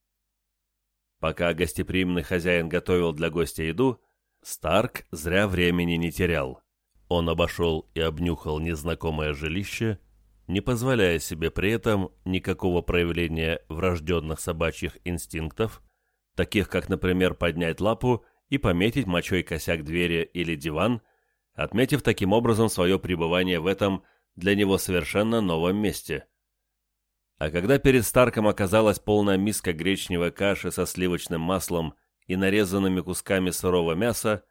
Пока гостеприимный хозяин готовил для гостя еду, Старк зря времени не терял. Он обошел и обнюхал незнакомое жилище, не позволяя себе при этом никакого проявления врожденных собачьих инстинктов, таких как, например, поднять лапу и пометить мочой косяк двери или диван, отметив таким образом свое пребывание в этом для него совершенно новом месте. А когда перед Старком оказалась полная миска гречневой каши со сливочным маслом и нарезанными кусками сырого мяса,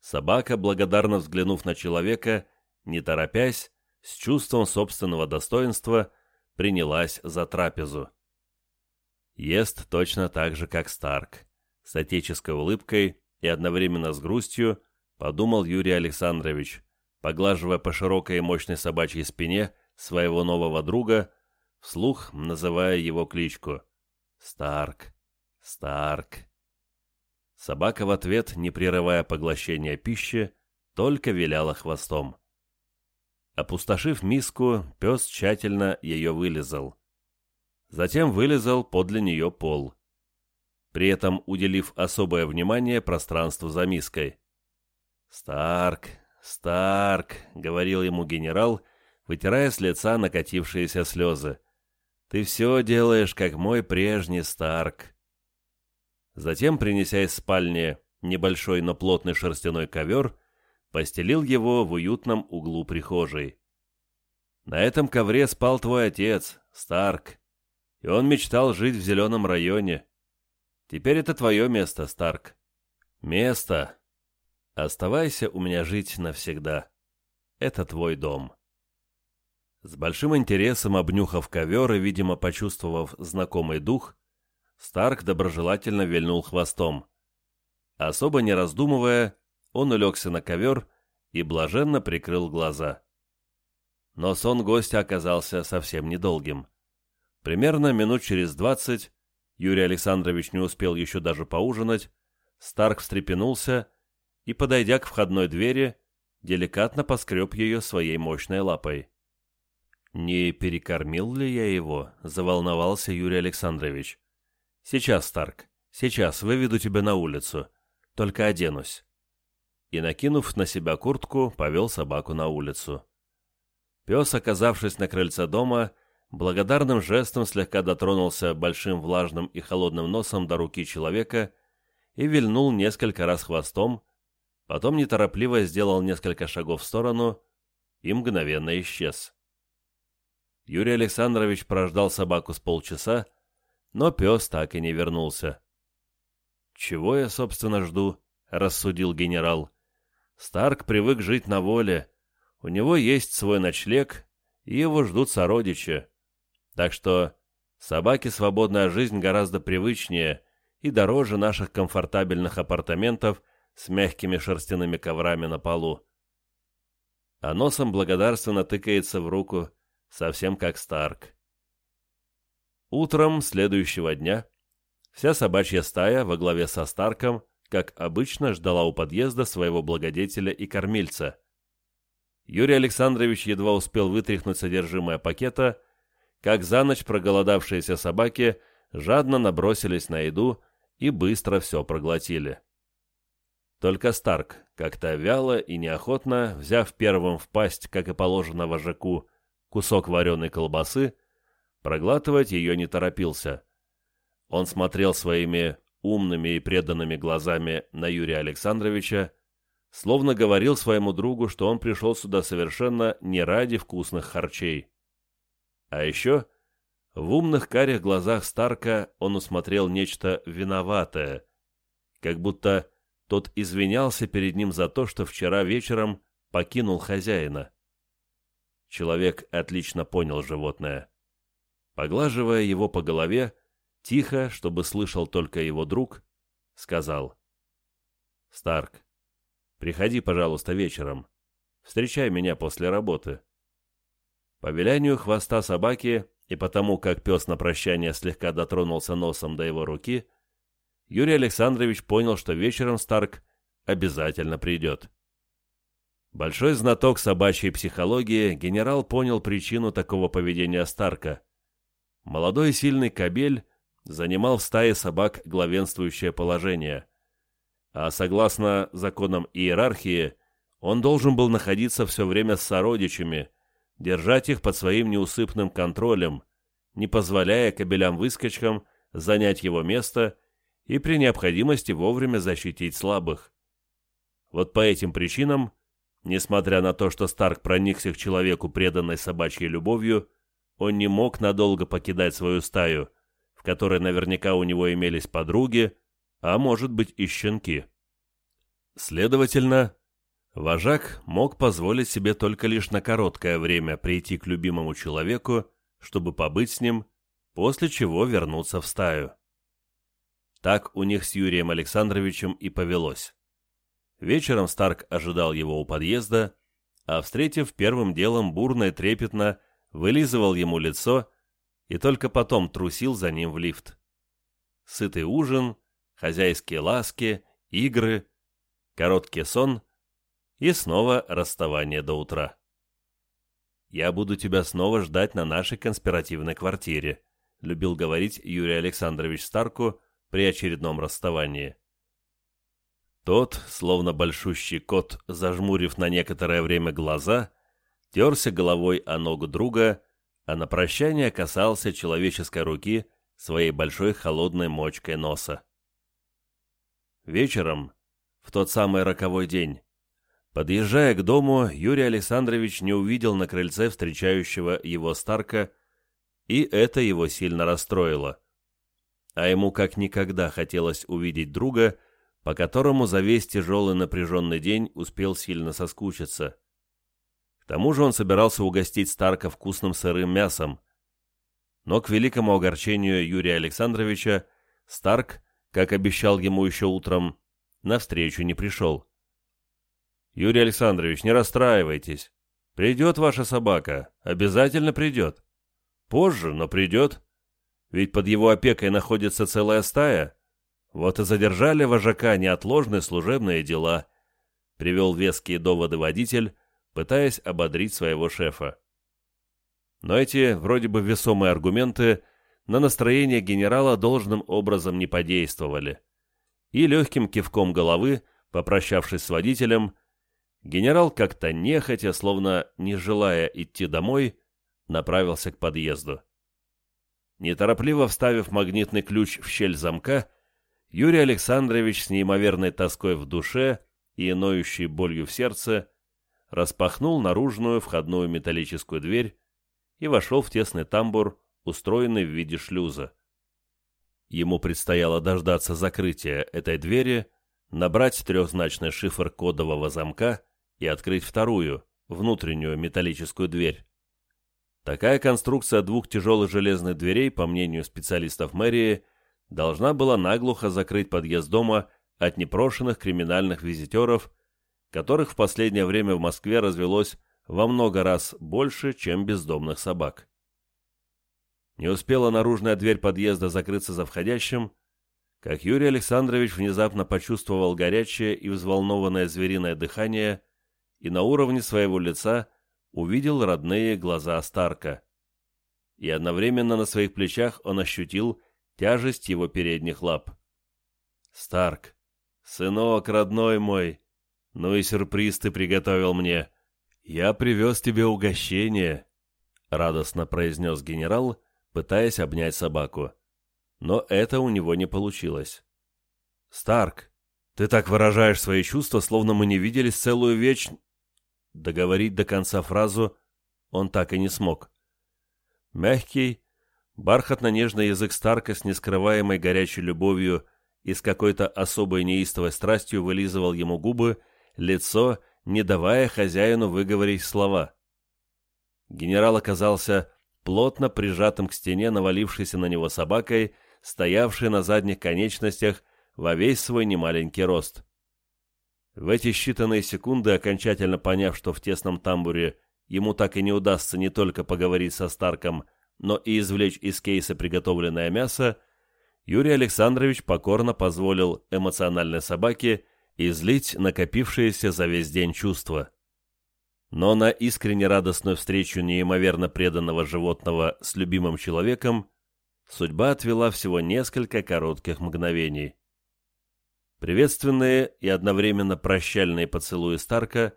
собака, благодарно взглянув на человека, не торопясь, с чувством собственного достоинства, принялась за трапезу. Ест точно так же, как Старк, с отеческой улыбкой и одновременно с грустью, подумал Юрий Александрович, поглаживая по широкой и мощной собачьей спине своего нового друга, вслух называя его кличку. «Старк, Старк». Собака в ответ, не прерывая поглощения пищи, только виляла хвостом. Опустошив миску, пес тщательно ее вылезал. Затем вылезал подле нее пол, при этом уделив особое внимание пространству за миской. «Старк, Старк», — говорил ему генерал, вытирая с лица накатившиеся слезы, — «ты все делаешь, как мой прежний Старк». Затем, принеся из спальни небольшой, но плотный шерстяной ковер, постелил его в уютном углу прихожей. На этом ковре спал твой отец, Старк, и он мечтал жить в зеленом районе. Теперь это твое место, Старк. Место. Оставайся у меня жить навсегда. Это твой дом. С большим интересом обнюхав ковер и, видимо, почувствовав знакомый дух, Старк доброжелательно вильнул хвостом. Особо не раздумывая, он улегся на ковер и блаженно прикрыл глаза. Но сон гостя оказался совсем недолгим. Примерно минут через двадцать Юрий Александрович не успел еще даже поужинать, Старк встрепенулся и, подойдя к входной двери, деликатно поскреб ее своей мощной лапой. «Не перекормил ли я его?» — заволновался Юрий Александрович. «Сейчас, Старк, сейчас выведу тебя на улицу. Только оденусь». И, накинув на себя куртку, повел собаку на улицу. Пес, оказавшись на крыльце дома, благодарным жестом слегка дотронулся большим влажным и холодным носом до руки человека и вильнул несколько раз хвостом, потом неторопливо сделал несколько шагов в сторону и мгновенно исчез. Юрий Александрович прождал собаку с полчаса, но пес так и не вернулся. «Чего я, собственно, жду?» — рассудил генерал. «Старк привык жить на воле. У него есть свой ночлег, и его ждут сородичи. Так что собаке свободная жизнь гораздо привычнее и дороже наших комфортабельных апартаментов с мягкими шерстяными коврами на полу. А носом благодарственно тыкается в руку, совсем как Старк. Утром следующего дня вся собачья стая во главе со Старком, как обычно, ждала у подъезда своего благодетеля и кормильца. Юрий Александрович едва успел вытряхнуть содержимое пакета, как за ночь проголодавшиеся собаки жадно набросились на еду и быстро все проглотили. Только Старк, как-то вяло и неохотно, взяв первым в пасть, как и положено вожаку, кусок вареной колбасы, проглатывать ее не торопился. Он смотрел своими умными и преданными глазами на Юрия Александровича, словно говорил своему другу, что он пришел сюда совершенно не ради вкусных харчей. А еще в умных карих глазах Старка он усмотрел нечто виноватое, как будто тот извинялся перед ним за то, что вчера вечером покинул хозяина. Человек отлично понял животное. Поглаживая его по голове, тихо, чтобы слышал только его друг, сказал. «Старк, приходи, пожалуйста, вечером. Встречай меня после работы». По вилянию хвоста собаки и потому, как пес на прощание слегка дотронулся носом до его руки, Юрий Александрович понял, что вечером Старк обязательно придет. Большой знаток собачьей психологии, генерал понял причину такого поведения Старка. Молодой сильный кобель занимал в стае собак главенствующее положение. а согласно законам иерархии, он должен был находиться все время с сородичами, держать их под своим неусыпным контролем, не позволяя кобелям-выскочкам занять его место и при необходимости вовремя защитить слабых. Вот по этим причинам, несмотря на то, что Старк проникся к человеку преданной собачьей любовью, он не мог надолго покидать свою стаю, в которой наверняка у него имелись подруги, а может быть и щенки. Следовательно, вожак мог позволить себе только лишь на короткое время прийти к любимому человеку, чтобы побыть с ним, после чего вернуться в стаю. Так у них с Юрием Александровичем и повелось. Вечером Старк ожидал его у подъезда, а, встретив первым делом бурно и трепетно, вылизывал ему лицо и только потом трусил за ним в лифт. Сытый ужин, хозяйские ласки, игры, короткий сон и снова расставание до утра. «Я буду тебя снова ждать на нашей конспиративной квартире», любил говорить Юрий Александрович Старку при очередном расставании. Тот, словно большущий кот, зажмурив на некоторое время глаза, терся головой о ногу друга, а на прощание касался человеческой руки своей большой холодной мочкой носа. Вечером, в тот самый роковой день, подъезжая к дому, Юрий Александрович не увидел на крыльце встречающего его Старка, и это его сильно расстроило. А ему как никогда хотелось увидеть друга, по которому за весь тяжелый напряженный день успел сильно соскучиться. К тому же он собирался угостить Старка вкусным сырым мясом. Но к великому огорчению Юрия Александровича Старк, как обещал ему еще утром, навстречу не пришел. «Юрий Александрович, не расстраивайтесь. Придет ваша собака, обязательно придет. Позже, но придет. Ведь под его опекой находится целая стая. Вот и задержали вожака неотложные служебные дела», — привел веские доводы водитель, пытаясь ободрить своего шефа. Но эти вроде бы весомые аргументы на настроение генерала должным образом не подействовали. И легким кивком головы, попрощавшись с водителем, генерал как-то нехотя, словно не желая идти домой, направился к подъезду. Неторопливо вставив магнитный ключ в щель замка, Юрий Александрович с неимоверной тоской в душе и ноющей болью в сердце распахнул наружную входную металлическую дверь и вошел в тесный тамбур, устроенный в виде шлюза. Ему предстояло дождаться закрытия этой двери, набрать трехзначный шифр кодового замка и открыть вторую, внутреннюю металлическую дверь. Такая конструкция двух тяжелых железных дверей, по мнению специалистов мэрии, должна была наглухо закрыть подъезд дома от непрошенных криминальных визитеров которых в последнее время в Москве развелось во много раз больше, чем бездомных собак. Не успела наружная дверь подъезда закрыться за входящим, как Юрий Александрович внезапно почувствовал горячее и взволнованное звериное дыхание и на уровне своего лица увидел родные глаза Старка. И одновременно на своих плечах он ощутил тяжесть его передних лап. «Старк, сынок родной мой!» Ну и сюрприз ты приготовил мне. Я привез тебе угощение, — радостно произнес генерал, пытаясь обнять собаку. Но это у него не получилось. «Старк, ты так выражаешь свои чувства, словно мы не виделись целую веч...» Договорить до конца фразу он так и не смог. Мягкий, бархатно-нежный язык Старка с нескрываемой горячей любовью и с какой-то особой неистовой страстью вылизывал ему губы лицо, не давая хозяину выговорить слова. Генерал оказался плотно прижатым к стене, навалившейся на него собакой, стоявшей на задних конечностях во весь свой немаленький рост. В эти считанные секунды, окончательно поняв, что в тесном тамбуре ему так и не удастся не только поговорить со Старком, но и извлечь из кейса приготовленное мясо, Юрий Александрович покорно позволил эмоциональной собаке излить накопившиеся за весь день чувства. Но на искренне радостную встречу неимоверно преданного животного с любимым человеком судьба отвела всего несколько коротких мгновений. Приветственные и одновременно прощальные поцелуи Старка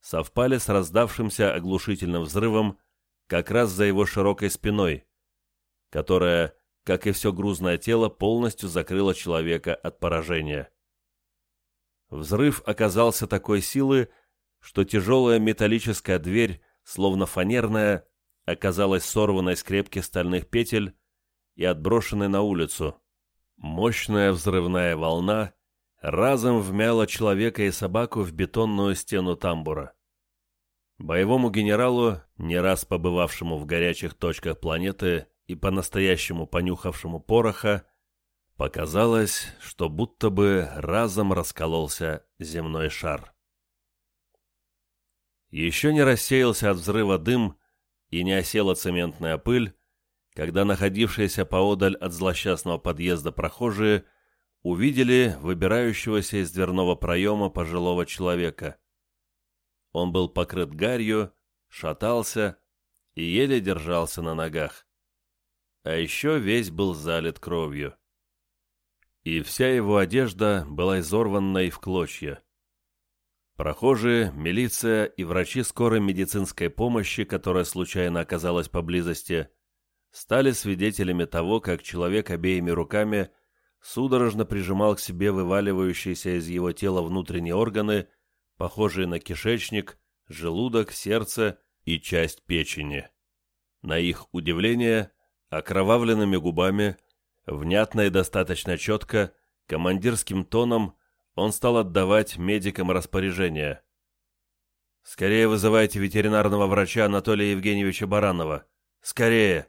совпали с раздавшимся оглушительным взрывом как раз за его широкой спиной, которая, как и все грузное тело, полностью закрыла человека от поражения. Взрыв оказался такой силы, что тяжелая металлическая дверь, словно фанерная, оказалась сорванной с крепких стальных петель и отброшенной на улицу. Мощная взрывная волна разом вмяла человека и собаку в бетонную стену тамбура. Боевому генералу, не раз побывавшему в горячих точках планеты и по-настоящему понюхавшему пороха, показалось, что будто бы разом раскололся земной шар. Еще не рассеялся от взрыва дым и не осела цементная пыль, когда находившиеся поодаль от злосчастного подъезда прохожие увидели выбирающегося из дверного проема пожилого человека. Он был покрыт гарью, шатался и еле держался на ногах. А еще весь был залит кровью. И вся его одежда была изорванной в клочья. Прохожие, милиция и врачи скорой медицинской помощи, которая случайно оказалась поблизости, стали свидетелями того, как человек обеими руками судорожно прижимал к себе вываливающиеся из его тела внутренние органы похожие на кишечник, желудок, сердце и часть печени. На их удивление, окровавленными губами, внятно и достаточно четко, командирским тоном он стал отдавать медикам распоряжения. «Скорее вызывайте ветеринарного врача Анатолия Евгеньевича Баранова. Скорее!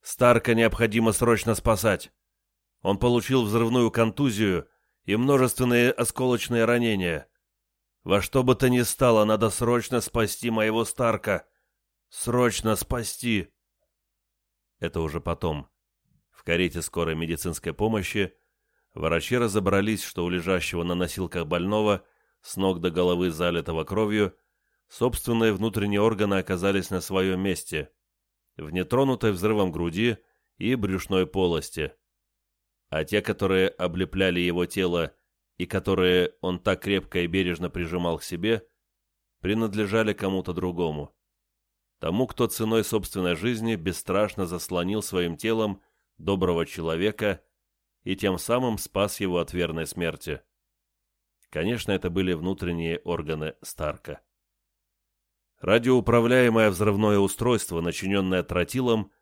Старка необходимо срочно спасать. Он получил взрывную контузию и множественные осколочные ранения. Во что бы то ни стало, надо срочно спасти моего Старка. Срочно спасти!» Это уже потом. В карете скорой медицинской помощи врачи разобрались, что у лежащего на носилках больного, с ног до головы залитого кровью, собственные внутренние органы оказались на своем месте, в нетронутой взрывом груди и брюшной полости. А те, которые облепляли его тело и которые он так крепко и бережно прижимал к себе, принадлежали кому-то другому. Тому, кто ценой собственной жизни бесстрашно заслонил своим телом доброго человека и тем самым спас его от верной смерти. Конечно, это были внутренние органы Старка. Радиоуправляемое взрывное устройство, начиненное тротилом,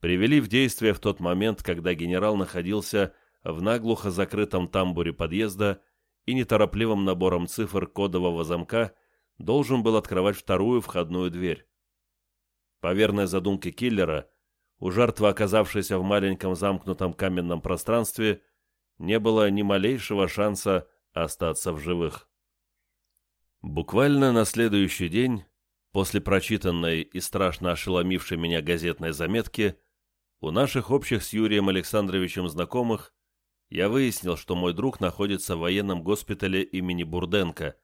привели в действие в тот момент, когда генерал находился в наглухо закрытом тамбуре подъезда и неторопливым набором цифр кодового замка должен был открывать вторую входную дверь. По верной задумке киллера, у жертвы, оказавшейся в маленьком замкнутом каменном пространстве, не было ни малейшего шанса остаться в живых. Буквально на следующий день, после прочитанной и страшно ошеломившей меня газетной заметки, у наших общих с Юрием Александровичем знакомых я выяснил, что мой друг находится в военном госпитале имени Бурденко,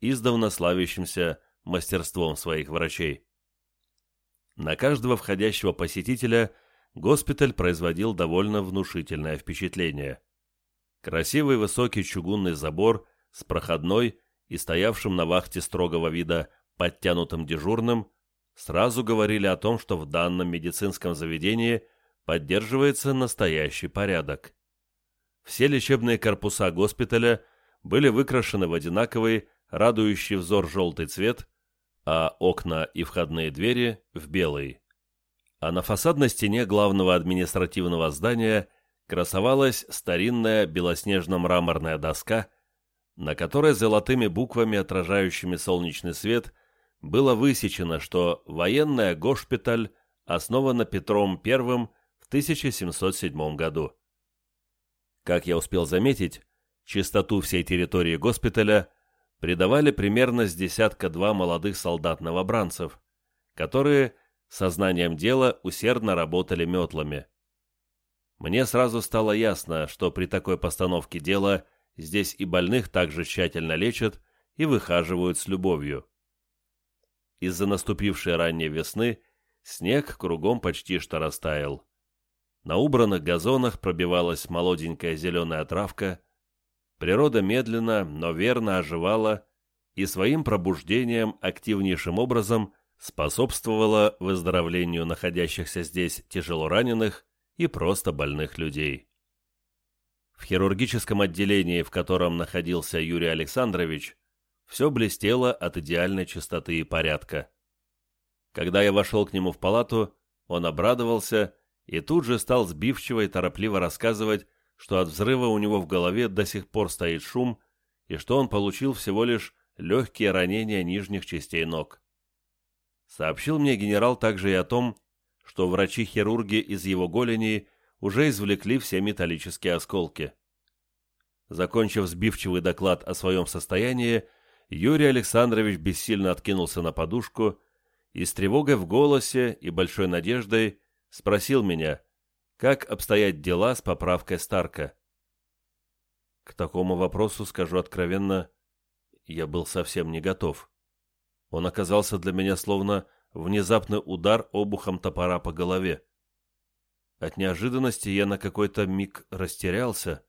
издавна славящимся мастерством своих врачей. На каждого входящего посетителя госпиталь производил довольно внушительное впечатление. Красивый высокий чугунный забор с проходной и стоявшим на вахте строгого вида подтянутым дежурным сразу говорили о том, что в данном медицинском заведении поддерживается настоящий порядок. Все лечебные корпуса госпиталя были выкрашены в одинаковый, радующий взор желтый цвет, а окна и входные двери в белый. А на фасадной стене главного административного здания красовалась старинная белоснежно-мраморная доска, на которой золотыми буквами, отражающими солнечный свет, было высечено, что военная госпиталь основана Петром в 1707 году. Как я успел заметить, чистоту всей территории госпиталя придавали примерно с десятка-два молодых солдат-новобранцев, которые сознанием дела усердно работали метлами. Мне сразу стало ясно, что при такой постановке дела здесь и больных также тщательно лечат и выхаживают с любовью. Из-за наступившей ранней весны снег кругом почти что растаял. На убранных газонах пробивалась молоденькая зеленая травка. природа медленно, но верно оживала и своим пробуждением активнейшим образом способствовала выздоровлению находящихся здесь тяжелораненых и просто больных людей. В хирургическом отделении, в котором находился Юрий Александрович, все блестело от идеальной чистоты и порядка. Когда я вошел к нему в палату, он обрадовался и тут же стал сбивчиво и торопливо рассказывать, что от взрыва у него в голове до сих пор стоит шум и что он получил всего лишь легкие ранения нижних частей ног. Сообщил мне генерал также и о том, что врачи-хирурги из его голени уже извлекли все металлические осколки. Закончив сбивчивый доклад о своем состоянии, Юрий Александрович бессильно откинулся на подушку и с тревогой в голосе и большой надеждой спросил меня, как обстоят дела с поправкой Старка. К такому вопросу, скажу откровенно, я был совсем не готов. Он оказался для меня словно внезапный удар обухом топора по голове. От неожиданности я на какой-то миг растерялся,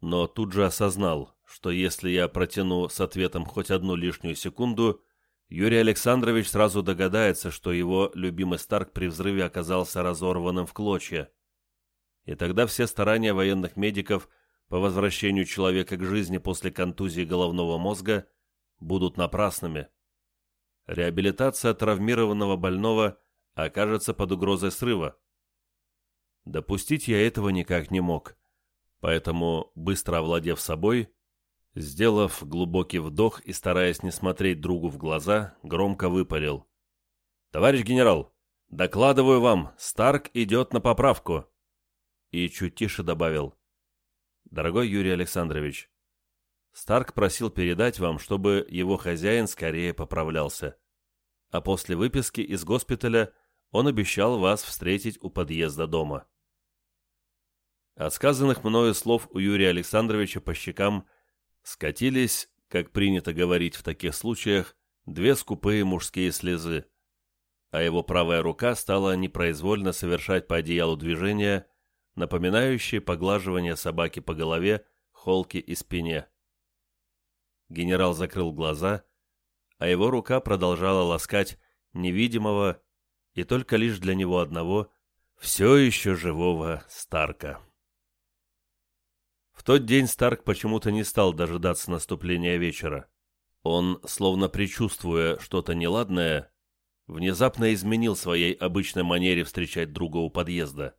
но тут же осознал, что если я протяну с ответом хоть одну лишнюю секунду, Юрий Александрович сразу догадается, что его любимый Старк при взрыве оказался разорванным в клочья. И тогда все старания военных медиков по возвращению человека к жизни после контузии головного мозга будут напрасными. Реабилитация травмированного больного окажется под угрозой срыва. Допустить я этого никак не мог, поэтому, быстро овладев собой, Сделав глубокий вдох и стараясь не смотреть другу в глаза, громко выпалил. «Товарищ генерал, докладываю вам, Старк идет на поправку!» И чуть тише добавил. «Дорогой Юрий Александрович, Старк просил передать вам, чтобы его хозяин скорее поправлялся. А после выписки из госпиталя он обещал вас встретить у подъезда дома». От сказанных мною слов у Юрия Александровича по щекам – Скатились, как принято говорить в таких случаях, две скупые мужские слезы, а его правая рука стала непроизвольно совершать по одеялу движения, напоминающие поглаживание собаки по голове, холке и спине. Генерал закрыл глаза, а его рука продолжала ласкать невидимого и только лишь для него одного все еще живого Старка. В тот день Старк почему-то не стал дожидаться наступления вечера. Он, словно предчувствуя что-то неладное, внезапно изменил своей обычной манере встречать друга у подъезда.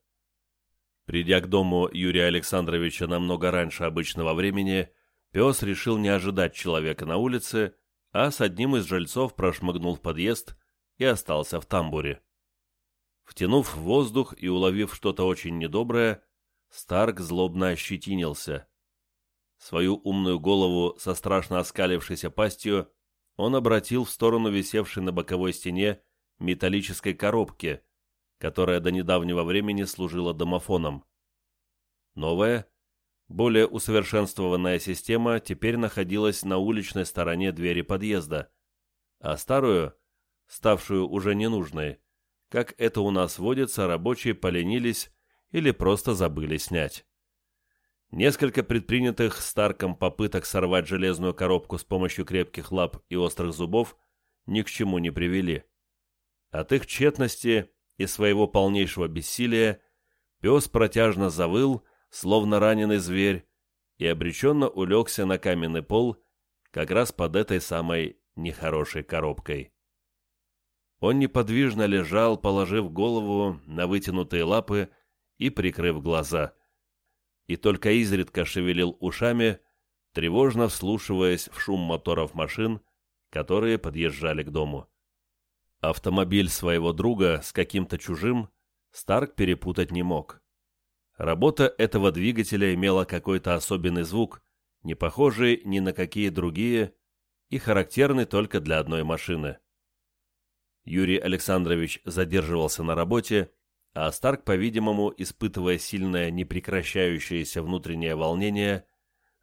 Придя к дому Юрия Александровича намного раньше обычного времени, пес решил не ожидать человека на улице, а с одним из жильцов прошмыгнул в подъезд и остался в тамбуре. Втянув воздух и уловив что-то очень недоброе, Старк злобно ощетинился. Свою умную голову со страшно оскалившейся пастью он обратил в сторону висевшей на боковой стене металлической коробки, которая до недавнего времени служила домофоном. Новая, более усовершенствованная система теперь находилась на уличной стороне двери подъезда, а старую, ставшую уже ненужной, как это у нас водится, рабочие поленились или просто забыли снять. Несколько предпринятых Старком попыток сорвать железную коробку с помощью крепких лап и острых зубов ни к чему не привели. От их тщетности и своего полнейшего бессилия пес протяжно завыл, словно раненый зверь, и обреченно улегся на каменный пол как раз под этой самой нехорошей коробкой. Он неподвижно лежал, положив голову на вытянутые лапы и прикрыв глаза. И только изредка шевелил ушами, тревожно вслушиваясь в шум моторов машин, которые подъезжали к дому. Автомобиль своего друга с каким-то чужим Старк перепутать не мог. Работа этого двигателя имела какой-то особенный звук, не похожий ни на какие другие и характерный только для одной машины. Юрий Александрович задерживался на работе а Старк, по-видимому, испытывая сильное непрекращающееся внутреннее волнение,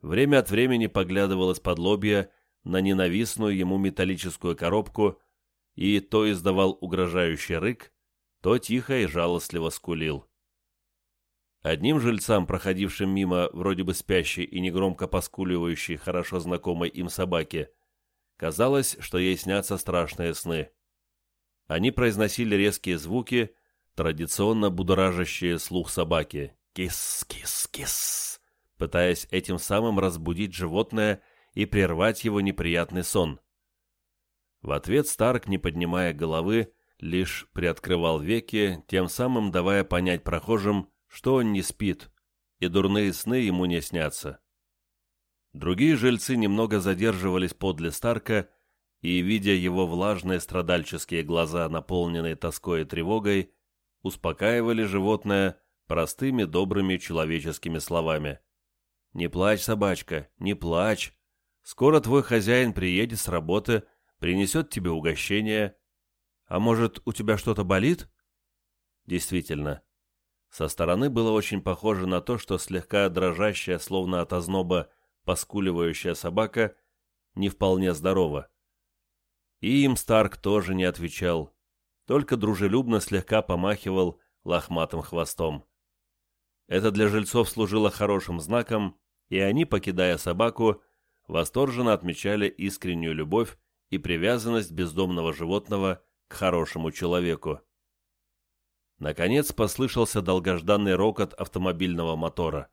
время от времени поглядывал из-под лобья на ненавистную ему металлическую коробку и то издавал угрожающий рык, то тихо и жалостливо скулил. Одним жильцам, проходившим мимо вроде бы спящей и негромко поскуливающей хорошо знакомой им собаки, казалось, что ей снятся страшные сны. Они произносили резкие звуки, традиционно будоражащие слух собаки. Кис-кис-кис, пытаясь этим самым разбудить животное и прервать его неприятный сон. В ответ Старк, не поднимая головы, лишь приоткрывал веки, тем самым давая понять прохожим, что он не спит, и дурные сны ему не снятся. Другие жильцы немного задерживались подле Старка и, видя его влажные страдальческие глаза, наполненные тоской и тревогой, успокаивали животное простыми добрыми человеческими словами. «Не плачь, собачка, не плачь. Скоро твой хозяин приедет с работы, принесет тебе угощение. А может, у тебя что-то болит?» Действительно, со стороны было очень похоже на то, что слегка дрожащая, словно от озноба, поскуливающая собака не вполне здорова. И им Старк тоже не отвечал, только дружелюбно слегка помахивал лохматым хвостом. Это для жильцов служило хорошим знаком, и они, покидая собаку, восторженно отмечали искреннюю любовь и привязанность бездомного животного к хорошему человеку. Наконец послышался долгожданный рокот автомобильного мотора.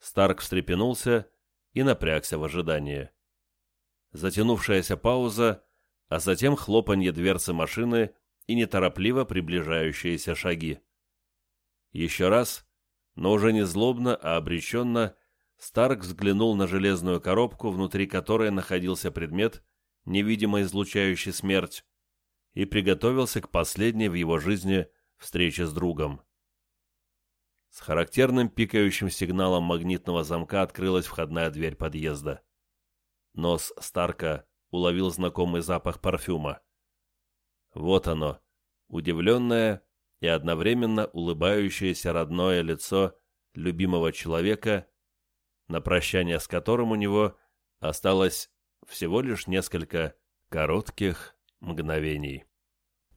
Старк встрепенулся и напрягся в ожидании. Затянувшаяся пауза, а затем хлопанье дверцы машины и неторопливо приближающиеся шаги. Еще раз, но уже не злобно, а обреченно, Старк взглянул на железную коробку, внутри которой находился предмет, невидимо излучающий смерть, и приготовился к последней в его жизни встрече с другом. С характерным пикающим сигналом магнитного замка открылась входная дверь подъезда. Нос Старка уловил знакомый запах парфюма. Вот оно, удивленное и одновременно улыбающееся родное лицо любимого человека, на прощание с которым у него осталось всего лишь несколько коротких мгновений.